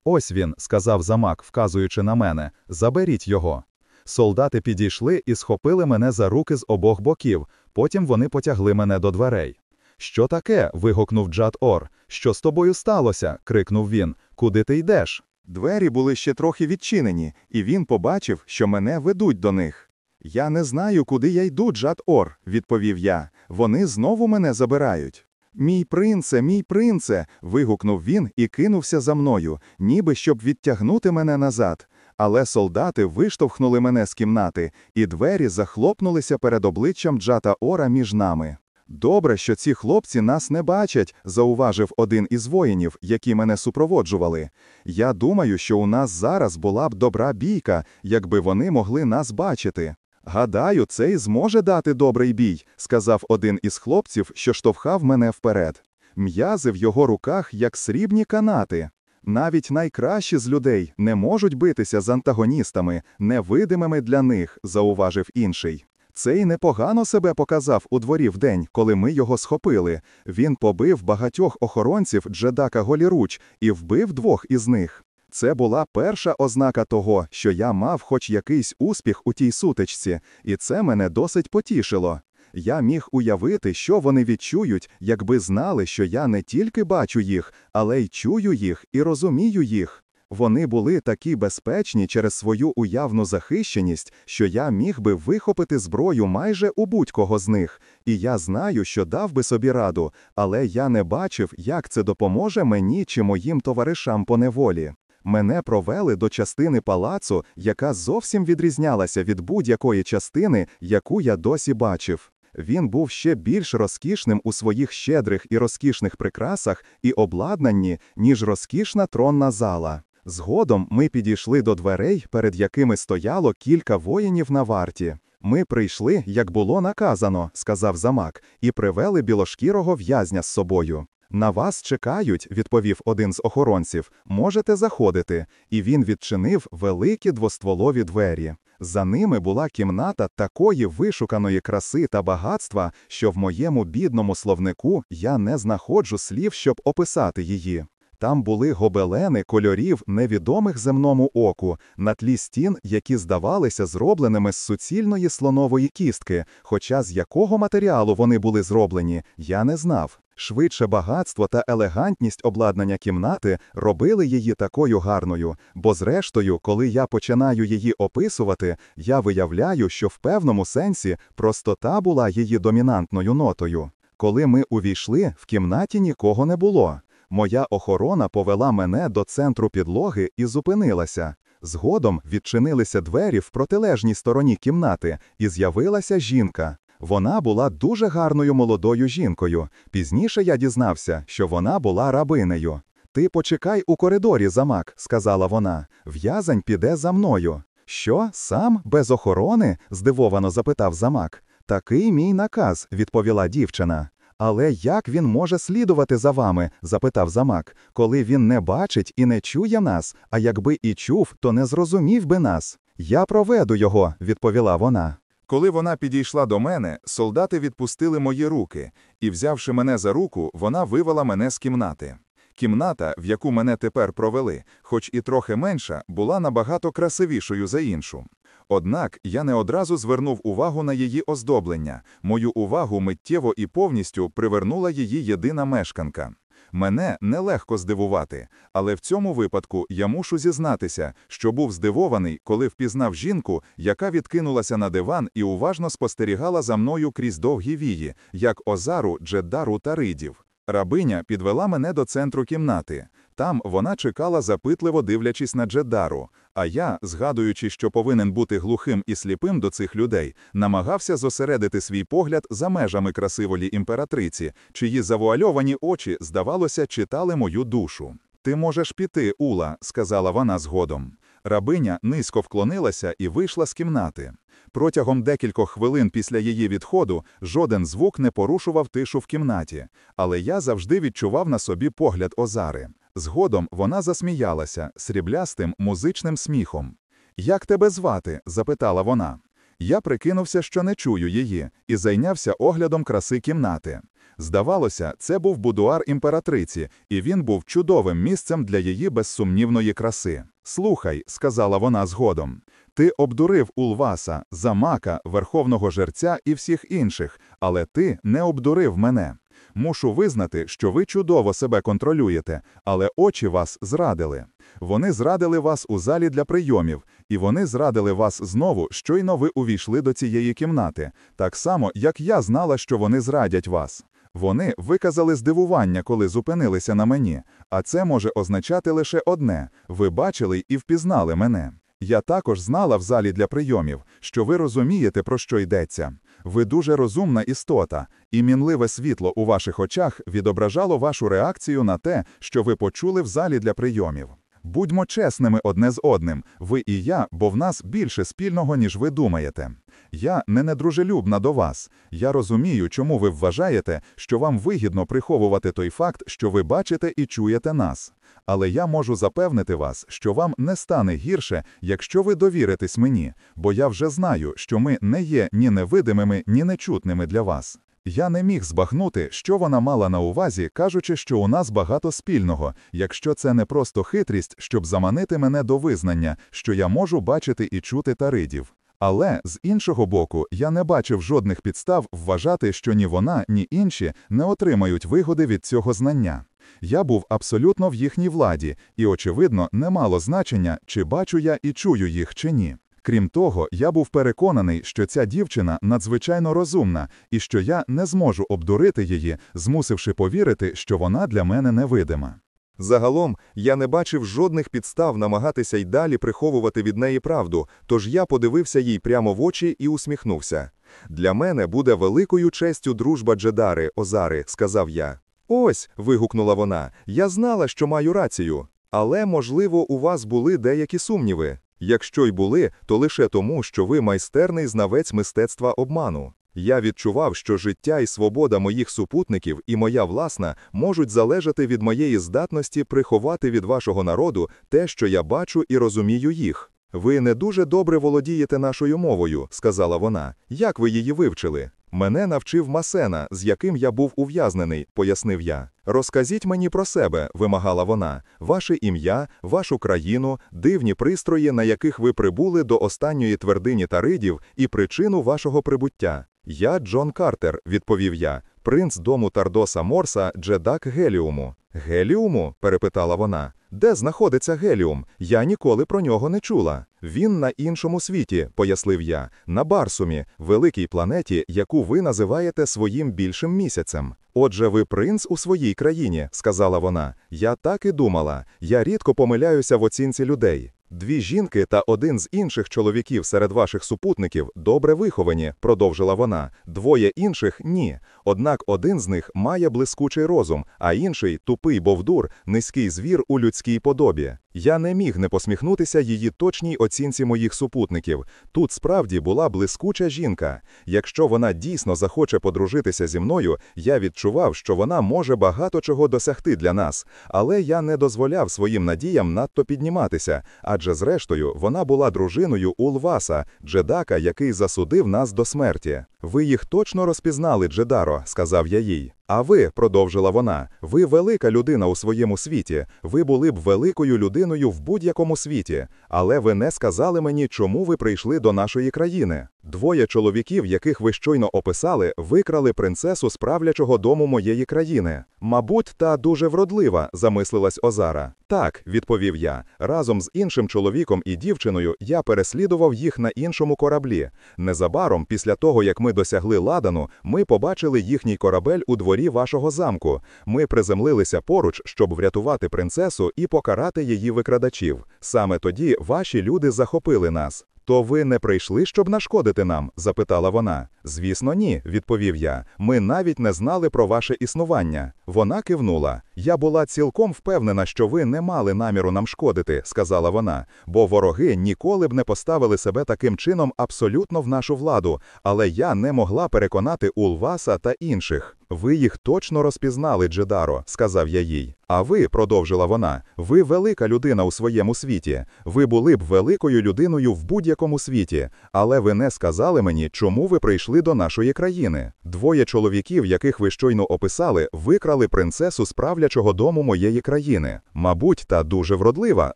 Ось він, сказав замак, вказуючи на мене, заберіть його. Солдати підійшли і схопили мене за руки з обох боків, потім вони потягли мене до дверей. Що таке? вигукнув Джад Ор. Що з тобою сталося? крикнув він. Куди ти йдеш? Двері були ще трохи відчинені, і він побачив, що мене ведуть до них. Я не знаю, куди я йду, Джад Ор, відповів я. Вони знову мене забирають. Мій принце, мій принце. вигукнув він і кинувся за мною, ніби щоб відтягнути мене назад. Але солдати виштовхнули мене з кімнати, і двері захлопнулися перед обличчям Джата Ора між нами. Добре, що ці хлопці нас не бачать, зауважив один із воїнів, які мене супроводжували. Я думаю, що у нас зараз була б добра бійка, якби вони могли нас бачити. Гадаю, це і зможе дати добрий бій, сказав один із хлопців, що штовхав мене вперед. М'язи в його руках, як срібні канати. Навіть найкращі з людей не можуть битися з антагоністами, невидимими для них, зауважив інший. Цей непогано себе показав у дворі вдень, коли ми його схопили. Він побив багатьох охоронців Джедака Голіруч і вбив двох із них. Це була перша ознака того, що я мав хоч якийсь успіх у тій сутичці, і це мене досить потішило. Я міг уявити, що вони відчують, якби знали, що я не тільки бачу їх, але й чую їх і розумію їх. Вони були такі безпечні через свою уявну захищеність, що я міг би вихопити зброю майже у будь-кого з них, і я знаю, що дав би собі раду, але я не бачив, як це допоможе мені чи моїм товаришам по неволі. Мене провели до частини палацу, яка зовсім відрізнялася від будь-якої частини, яку я досі бачив. Він був ще більш розкішним у своїх щедрих і розкішних прикрасах і обладнанні, ніж розкішна тронна зала. Згодом ми підійшли до дверей, перед якими стояло кілька воїнів на варті. Ми прийшли, як було наказано, сказав замак, і привели білошкірого в'язня з собою. На вас чекають, відповів один з охоронців. Можете заходити. І він відчинив великі двостволові двері. За ними була кімната такої вишуканої краси та багатства, що в моєму бідному словнику я не знаходжу слів, щоб описати її. Там були гобелени кольорів, невідомих земному оку, на тлі стін, які здавалися зробленими з суцільної слонової кістки, хоча з якого матеріалу вони були зроблені, я не знав. Швидше багатство та елегантність обладнання кімнати робили її такою гарною, бо зрештою, коли я починаю її описувати, я виявляю, що в певному сенсі простота була її домінантною нотою. Коли ми увійшли, в кімнаті нікого не було. Моя охорона повела мене до центру підлоги і зупинилася. Згодом відчинилися двері в протилежній стороні кімнати, і з'явилася жінка. Вона була дуже гарною молодою жінкою. Пізніше я дізнався, що вона була рабинею. Ти почекай у коридорі, замак, сказала вона. В'язень піде за мною. Що, сам без охорони? здивовано запитав замак. Такий мій наказ, відповіла дівчина. Але як він може слідувати за вами? запитав замак, коли він не бачить і не чує нас, а якби і чув, то не зрозумів би нас. Я проведу його, відповіла вона. Коли вона підійшла до мене, солдати відпустили мої руки, і, взявши мене за руку, вона вивела мене з кімнати. Кімната, в яку мене тепер провели, хоч і трохи менша, була набагато красивішою за іншу. Однак я не одразу звернув увагу на її оздоблення. Мою увагу миттєво і повністю привернула її єдина мешканка. Мене нелегко здивувати, але в цьому випадку я мушу зізнатися, що був здивований, коли впізнав жінку, яка відкинулася на диван і уважно спостерігала за мною крізь довгі вії, як озару, джеддару та ридів. Рабиня підвела мене до центру кімнати. Там вона чекала, запитливо дивлячись на Джедару, а я, згадуючи, що повинен бути глухим і сліпим до цих людей, намагався зосередити свій погляд за межами красивої імператриці, чиї завуальовані очі, здавалося, читали мою душу. Ти можеш піти, Ула, сказала вона згодом. Рабиня низько вклонилася і вийшла з кімнати. Протягом декількох хвилин після її відходу жоден звук не порушував тишу в кімнаті, але я завжди відчував на собі погляд Озари. Згодом вона засміялася сріблястим музичним сміхом. Як тебе звати? запитала вона. Я прикинувся, що не чую її, і зайнявся оглядом краси кімнати. Здавалося, це був будуар імператриці, і він був чудовим місцем для її безсумнівної краси. Слухай, сказала вона згодом, ти обдурив Улваса, Замака, верховного жерця і всіх інших, але ти не обдурив мене. Мушу визнати, що ви чудово себе контролюєте, але очі вас зрадили. Вони зрадили вас у залі для прийомів, і вони зрадили вас знову, щойно ви увійшли до цієї кімнати, так само, як я знала, що вони зрадять вас. Вони виказали здивування, коли зупинилися на мені, а це може означати лише одне: ви бачили і впізнали мене. Я також знала в залі для прийомів, що ви розумієте, про що йдеться. Ви дуже розумна істота, і мінливе світло у ваших очах відображало вашу реакцію на те, що ви почули в залі для прийомів. Будьмо чесними одне з одним, ви і я, бо в нас більше спільного, ніж ви думаєте. Я не недружелюбна до вас. Я розумію, чому ви вважаєте, що вам вигідно приховувати той факт, що ви бачите і чуєте нас. Але я можу запевнити вас, що вам не стане гірше, якщо ви довіритесь мені, бо я вже знаю, що ми не є ні невидимими, ні нечутними для вас. Я не міг збагнути, що вона мала на увазі, кажучи, що у нас багато спільного, якщо це не просто хитрість, щоб заманити мене до визнання, що я можу бачити і чути таридів. Але з іншого боку, я не бачив жодних підстав вважати, що ні вона, ні інші не отримають вигоди від цього знання. Я був абсолютно в їхній владі, і, очевидно, не мало значення, чи бачу я і чую їх, чи ні. Крім того, я був переконаний, що ця дівчина надзвичайно розумна і що я не зможу обдурити її, змусивши повірити, що вона для мене невидима. Загалом, я не бачив жодних підстав намагатися й далі приховувати від неї правду, тож я подивився їй прямо в очі і усміхнувся. Для мене буде великою честю дружба Джедари, Озари, сказав я. Ось, вигукнула вона, я знала, що маю рацію. Але, можливо, у вас були деякі сумніви. Якщо й були, то лише тому, що ви майстерний знавець мистецтва обману. Я відчував, що життя і свобода моїх супутників і моя власна можуть залежати від моєї здатності приховати від вашого народу те, що я бачу і розумію їх. Ви не дуже добре володієте нашою мовою, сказала вона. Як ви її вивчили? Мене навчив Масена, з яким я був ув'язнений, пояснив я. Розкажіть мені про себе, вимагала вона, ваше ім'я, вашу країну, дивні пристрої, на яких ви прибули до останньої твердині Таридів, і причину вашого прибуття. Я Джон Картер, відповів я, принц дому Тардоса Морса, Джедак Геліуму. Геліуму? перепитала вона. Де знаходиться Геліум? Я ніколи про нього не чула. Він на іншому світі, пояснив я, на Барсумі, великій планеті, яку ви називаєте своїм більшим місяцем. Отже, ви принц у своїй країні, сказала вона. Я так і думала. Я рідко помиляюся в оцінці людей. Дві жінки та один з інших чоловіків серед ваших супутників добре виховані, продовжила вона. Двоє інших ні. Однак один з них має блискучий розум, а інший тупий бовдур, низький звір у людській подобі. Я не міг не посміхнутися її точній оцінці моїх супутників. Тут справді була блискуча жінка. Якщо вона дійсно захоче подружитися зі мною, я відчував, що вона може багато чого досягти для нас, але я не дозволяв своїм надіям надто підніматися, адже зрештою вона була дружиною Улваса, джедака, який засудив нас до смерті. Ви їх точно розпізнали, Джедаро, сказав я їй. А ви, продовжила вона, ви велика людина у своєму світі, ви були б великою людиною в будь-якому світі, але ви не сказали мені, чому ви прийшли до нашої країни. Двоє чоловіків, яких ви щойно описали, викрали принцесу з правлячого дому моєї країни. Мабуть, та дуже вродлива, замислилась Озара. Так, відповів я. Разом з іншим чоловіком і дівчиною я переслідував їх на іншому кораблі. Незабаром, після того як ми досягли ладану, ми побачили їхній корабель у дворі вашого замку. Ми приземлилися поруч, щоб врятувати принцесу і покарати її викрадачів. Саме тоді ваші люди захопили нас. То ви не прийшли, щоб нашкодити нам? запитала вона. Звісно, ні, відповів я. Ми навіть не знали про ваше існування. Вона кивнула. Я була цілком впевнена, що ви не мали наміру нам шкодити, сказала вона, бо вороги ніколи б не поставили себе таким чином абсолютно в нашу владу, але я не могла переконати Улваса та інших. Ви їх точно розпізнали, Джедаро, сказав я їй. А ви, продовжила вона, ви велика людина у своєму світі. Ви були б великою людиною в будь-якому світі, але ви не сказали мені, чому ви прийшли до нашої країни. Двоє чоловіків, яких ви щойно описали, викрали принцесу з правлячого дому моєї країни. Мабуть, та дуже вродлива,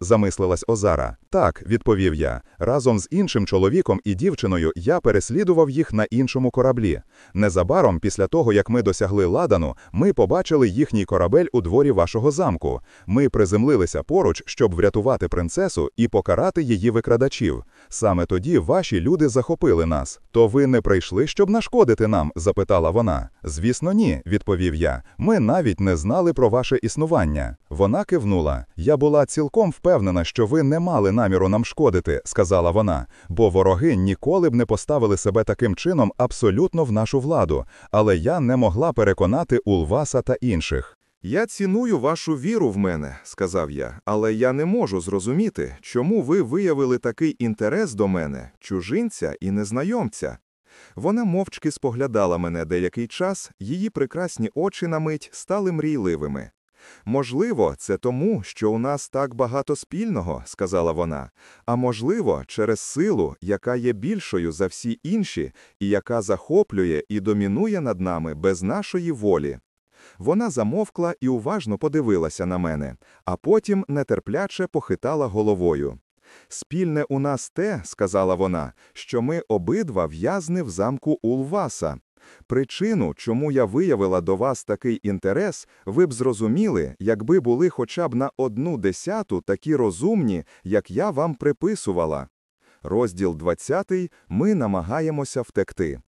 замислилась Озара. Так, відповів я. Разом з іншим чоловіком і дівчиною я переслідував їх на іншому кораблі. Незабаром, після того як ми досягли ладану, ми побачили їхній корабель у дворі вашого замку. Ми приземлилися поруч, щоб врятувати принцесу і покарати її викрадачів. Саме тоді ваші люди захопили нас. То ви не прийшли, щоб нашкодити нам? запитала вона. Звісно, ні, відповів я. Ми навіть не знали про ваше існування. Вона кивнула. Я була цілком впевнена, що ви не мали наміру нам шкодити, сказала вона, бо вороги ніколи б не поставили себе таким чином абсолютно в нашу владу, але я не могла переконати Улваса та інших. Я ціную вашу віру в мене, сказав я, але я не можу зрозуміти, чому ви виявили такий інтерес до мене, чужинця і незнайомця. Вона мовчки споглядала мене деякий час, її прекрасні очі на мить стали мрійливими. Можливо, це тому, що у нас так багато спільного, сказала вона, а можливо, через силу, яка є більшою за всі інші, і яка захоплює і домінує над нами без нашої волі. Вона замовкла і уважно подивилася на мене, а потім нетерпляче похитала головою. Спільне у нас те, сказала вона, що ми обидва в'язни в замку Улваса. Причину, чому я виявила до вас такий інтерес, ви б зрозуміли, якби були хоча б на одну десяту такі розумні, як я вам приписувала. Розділ 20. Ми намагаємося втекти.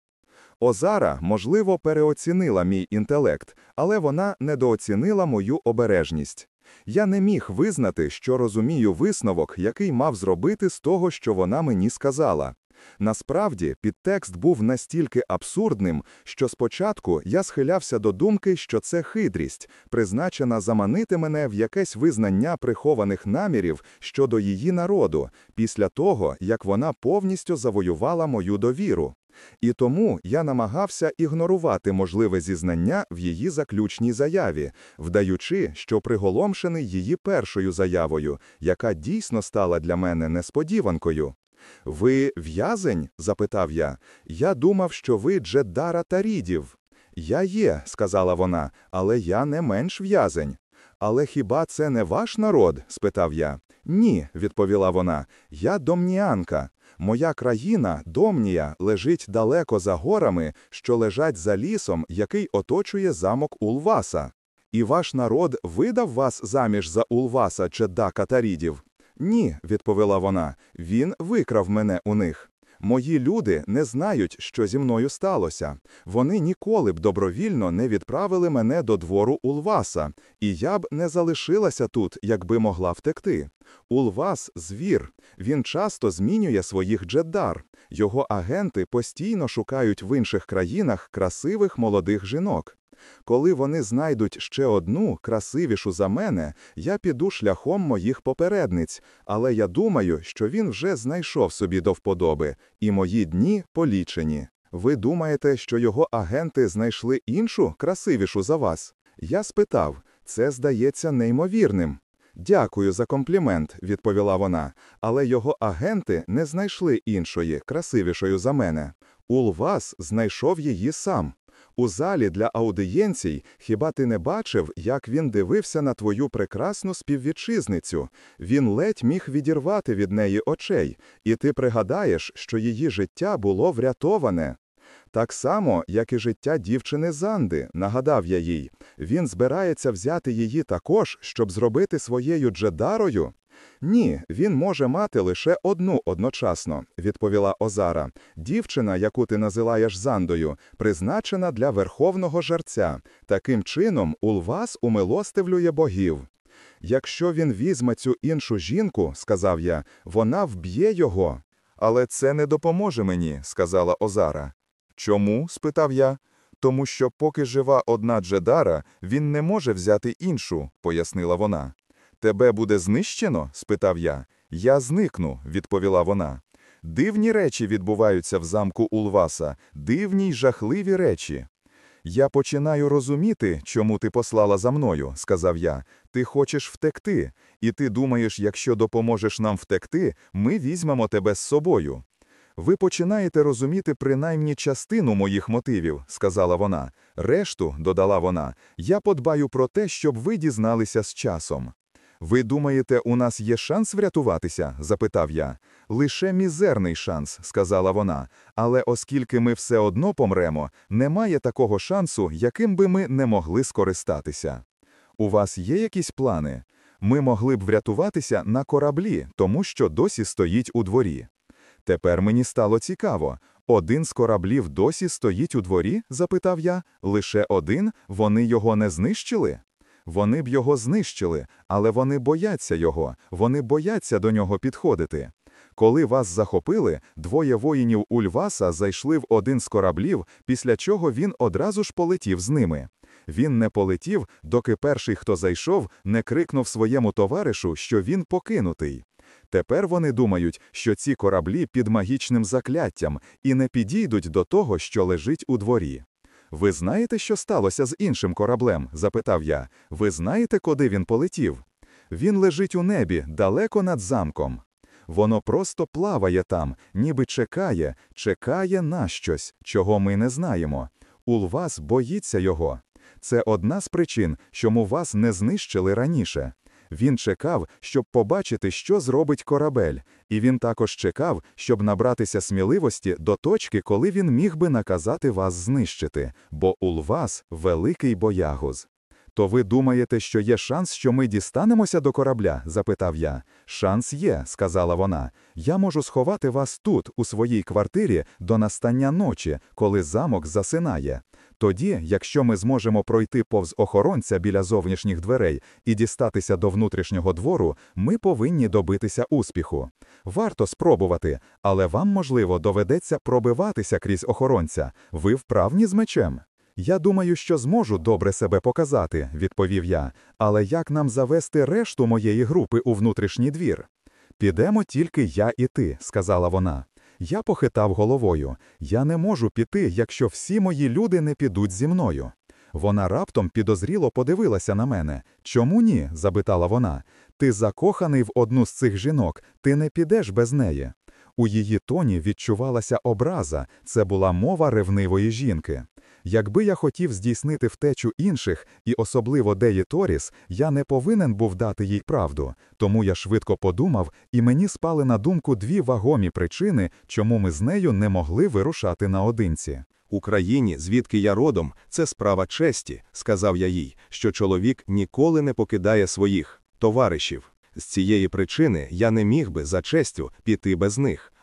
Озара, можливо, переоцінила мій інтелект, але вона недооцінила мою обережність. Я не міг визнати, що розумію висновок, який мав зробити з того, що вона мені сказала. Насправді, підтекст був настільки абсурдним, що спочатку я схилявся до думки, що це хитрість, призначена заманити мене в якесь визнання прихованих намірів щодо її народу, після того, як вона повністю завоювала мою довіру. І тому я намагався ігнорувати можливе зізнання в її заключній заяві, вдаючи, що приголомшений її першою заявою, яка дійсно стала для мене несподіванкою. Ви в'язень? запитав я. Я думав, що ви Джеддара Тарідів. Я є, сказала вона, але я не менш в'язень. Але хіба це не ваш народ? спитав я. Ні, відповіла вона. Я домніанка. Моя країна, Домнія, лежить далеко за горами, що лежать за лісом, який оточує замок Улваса. І ваш народ видав вас заміж за Улваса Джедда Катарідів? Ні, відповіла вона, він викрав мене у них. Мої люди не знають, що зі мною сталося. Вони ніколи б добровільно не відправили мене до двору Улваса, і я б не залишилася тут, якби могла втекти. Улвас – звір. Він часто змінює своїх джеддар. Його агенти постійно шукають в інших країнах красивих молодих жінок. Коли вони знайдуть ще одну, красивішу за мене, я піду шляхом моїх попередниць, але я думаю, що він вже знайшов собі до вподоби, і мої дні полічені. Ви думаєте, що його агенти знайшли іншу, красивішу за вас? Я спитав, це здається неймовірним. Дякую за комплімент, відповіла вона, але його агенти не знайшли іншої, красивішою за мене. Улвас знайшов її сам. У залі для аудиєнцій хіба ти не бачив, як він дивився на твою прекрасну співвітчизницю? Він ледь міг відірвати від неї очей, і ти пригадаєш, що її життя було врятоване. Так само, як і життя дівчини Занди, нагадав я їй, він збирається взяти її також, щоб зробити своєю джедарою. Ні, він може мати лише одну одночасно, відповіла Озара. Дівчина, яку ти називаєш Зандою, призначена для верховного жарця. Таким чином, Улвас умилостивлює богів. Якщо він візьме цю іншу жінку, сказав я, вона вб'є його. Але це не допоможе мені, сказала Озара. Чому? спитав я. Тому що, поки жива одна Джедара, він не може взяти іншу, пояснила вона. Тебе буде знищено? спитав я. Я зникну, відповіла вона. Дивні речі відбуваються в замку Улваса, дивні й жахливі речі. Я починаю розуміти, чому ти послала за мною, сказав я. Ти хочеш втекти, і ти думаєш, якщо допоможеш нам втекти, ми візьмемо тебе з собою. Ви починаєте розуміти принаймні частину моїх мотивів, сказала вона. Решту, додала вона, я подбаю про те, щоб ви дізналися з часом. Ви думаєте, у нас є шанс врятуватися? запитав я. Лише мізерний шанс, сказала вона. Але оскільки ми все одно помремо, немає такого шансу, яким би ми не могли скористатися. У вас є якісь плани? Ми могли б врятуватися на кораблі, тому що досі стоїть у дворі. Тепер мені стало цікаво. Один з кораблів досі стоїть у дворі? запитав я. Лише один? Вони його не знищили? Вони б його знищили, але вони бояться його, вони бояться до нього підходити. Коли вас захопили, двоє воїнів Ульваса зайшли в один з кораблів, після чого він одразу ж полетів з ними. Він не полетів, доки перший, хто зайшов, не крикнув своєму товаришу, що він покинутий. Тепер вони думають, що ці кораблі під магічним закляттям і не підійдуть до того, що лежить у дворі. Ви знаєте, що сталося з іншим кораблем? запитав я. Ви знаєте, куди він полетів? Він лежить у небі, далеко над замком. Воно просто плаває там, ніби чекає, чекає на щось, чого ми не знаємо. Улвас боїться його. Це одна з причин, чому вас не знищили раніше. Він чекав, щоб побачити, що зробить корабель, і він також чекав, щоб набратися сміливості до точки, коли він міг би наказати вас знищити, бо Улвас – великий боягуз. То ви думаєте, що є шанс, що ми дістанемося до корабля? запитав я. Шанс є, сказала вона. Я можу сховати вас тут, у своїй квартирі, до настання ночі, коли замок засинає. Тоді, якщо ми зможемо пройти повз охоронця біля зовнішніх дверей і дістатися до внутрішнього двору, ми повинні добитися успіху. Варто спробувати, але вам, можливо, доведеться пробиватися крізь охоронця. Ви вправні з мечем. Я думаю, що зможу добре себе показати, відповів я. Але як нам завести решту моєї групи у внутрішній двір? Підемо тільки я і ти, сказала вона. Я похитав головою. Я не можу піти, якщо всі мої люди не підуть зі мною. Вона раптом підозріло подивилася на мене. Чому ні? запитала вона. Ти закоханий в одну з цих жінок, ти не підеш без неї. У її тоні відчувалася образа, це була мова ревнивої жінки. Якби я хотів здійснити втечу інших, і особливо Деї Торіс, я не повинен був дати їй правду. Тому я швидко подумав, і мені спали на думку дві вагомі причини, чому ми з нею не могли вирушати наодинці. У країні, звідки я родом, це справа честі, сказав я їй, що чоловік ніколи не покидає своїх товаришів. З цієї причини я не міг би за честю піти без них.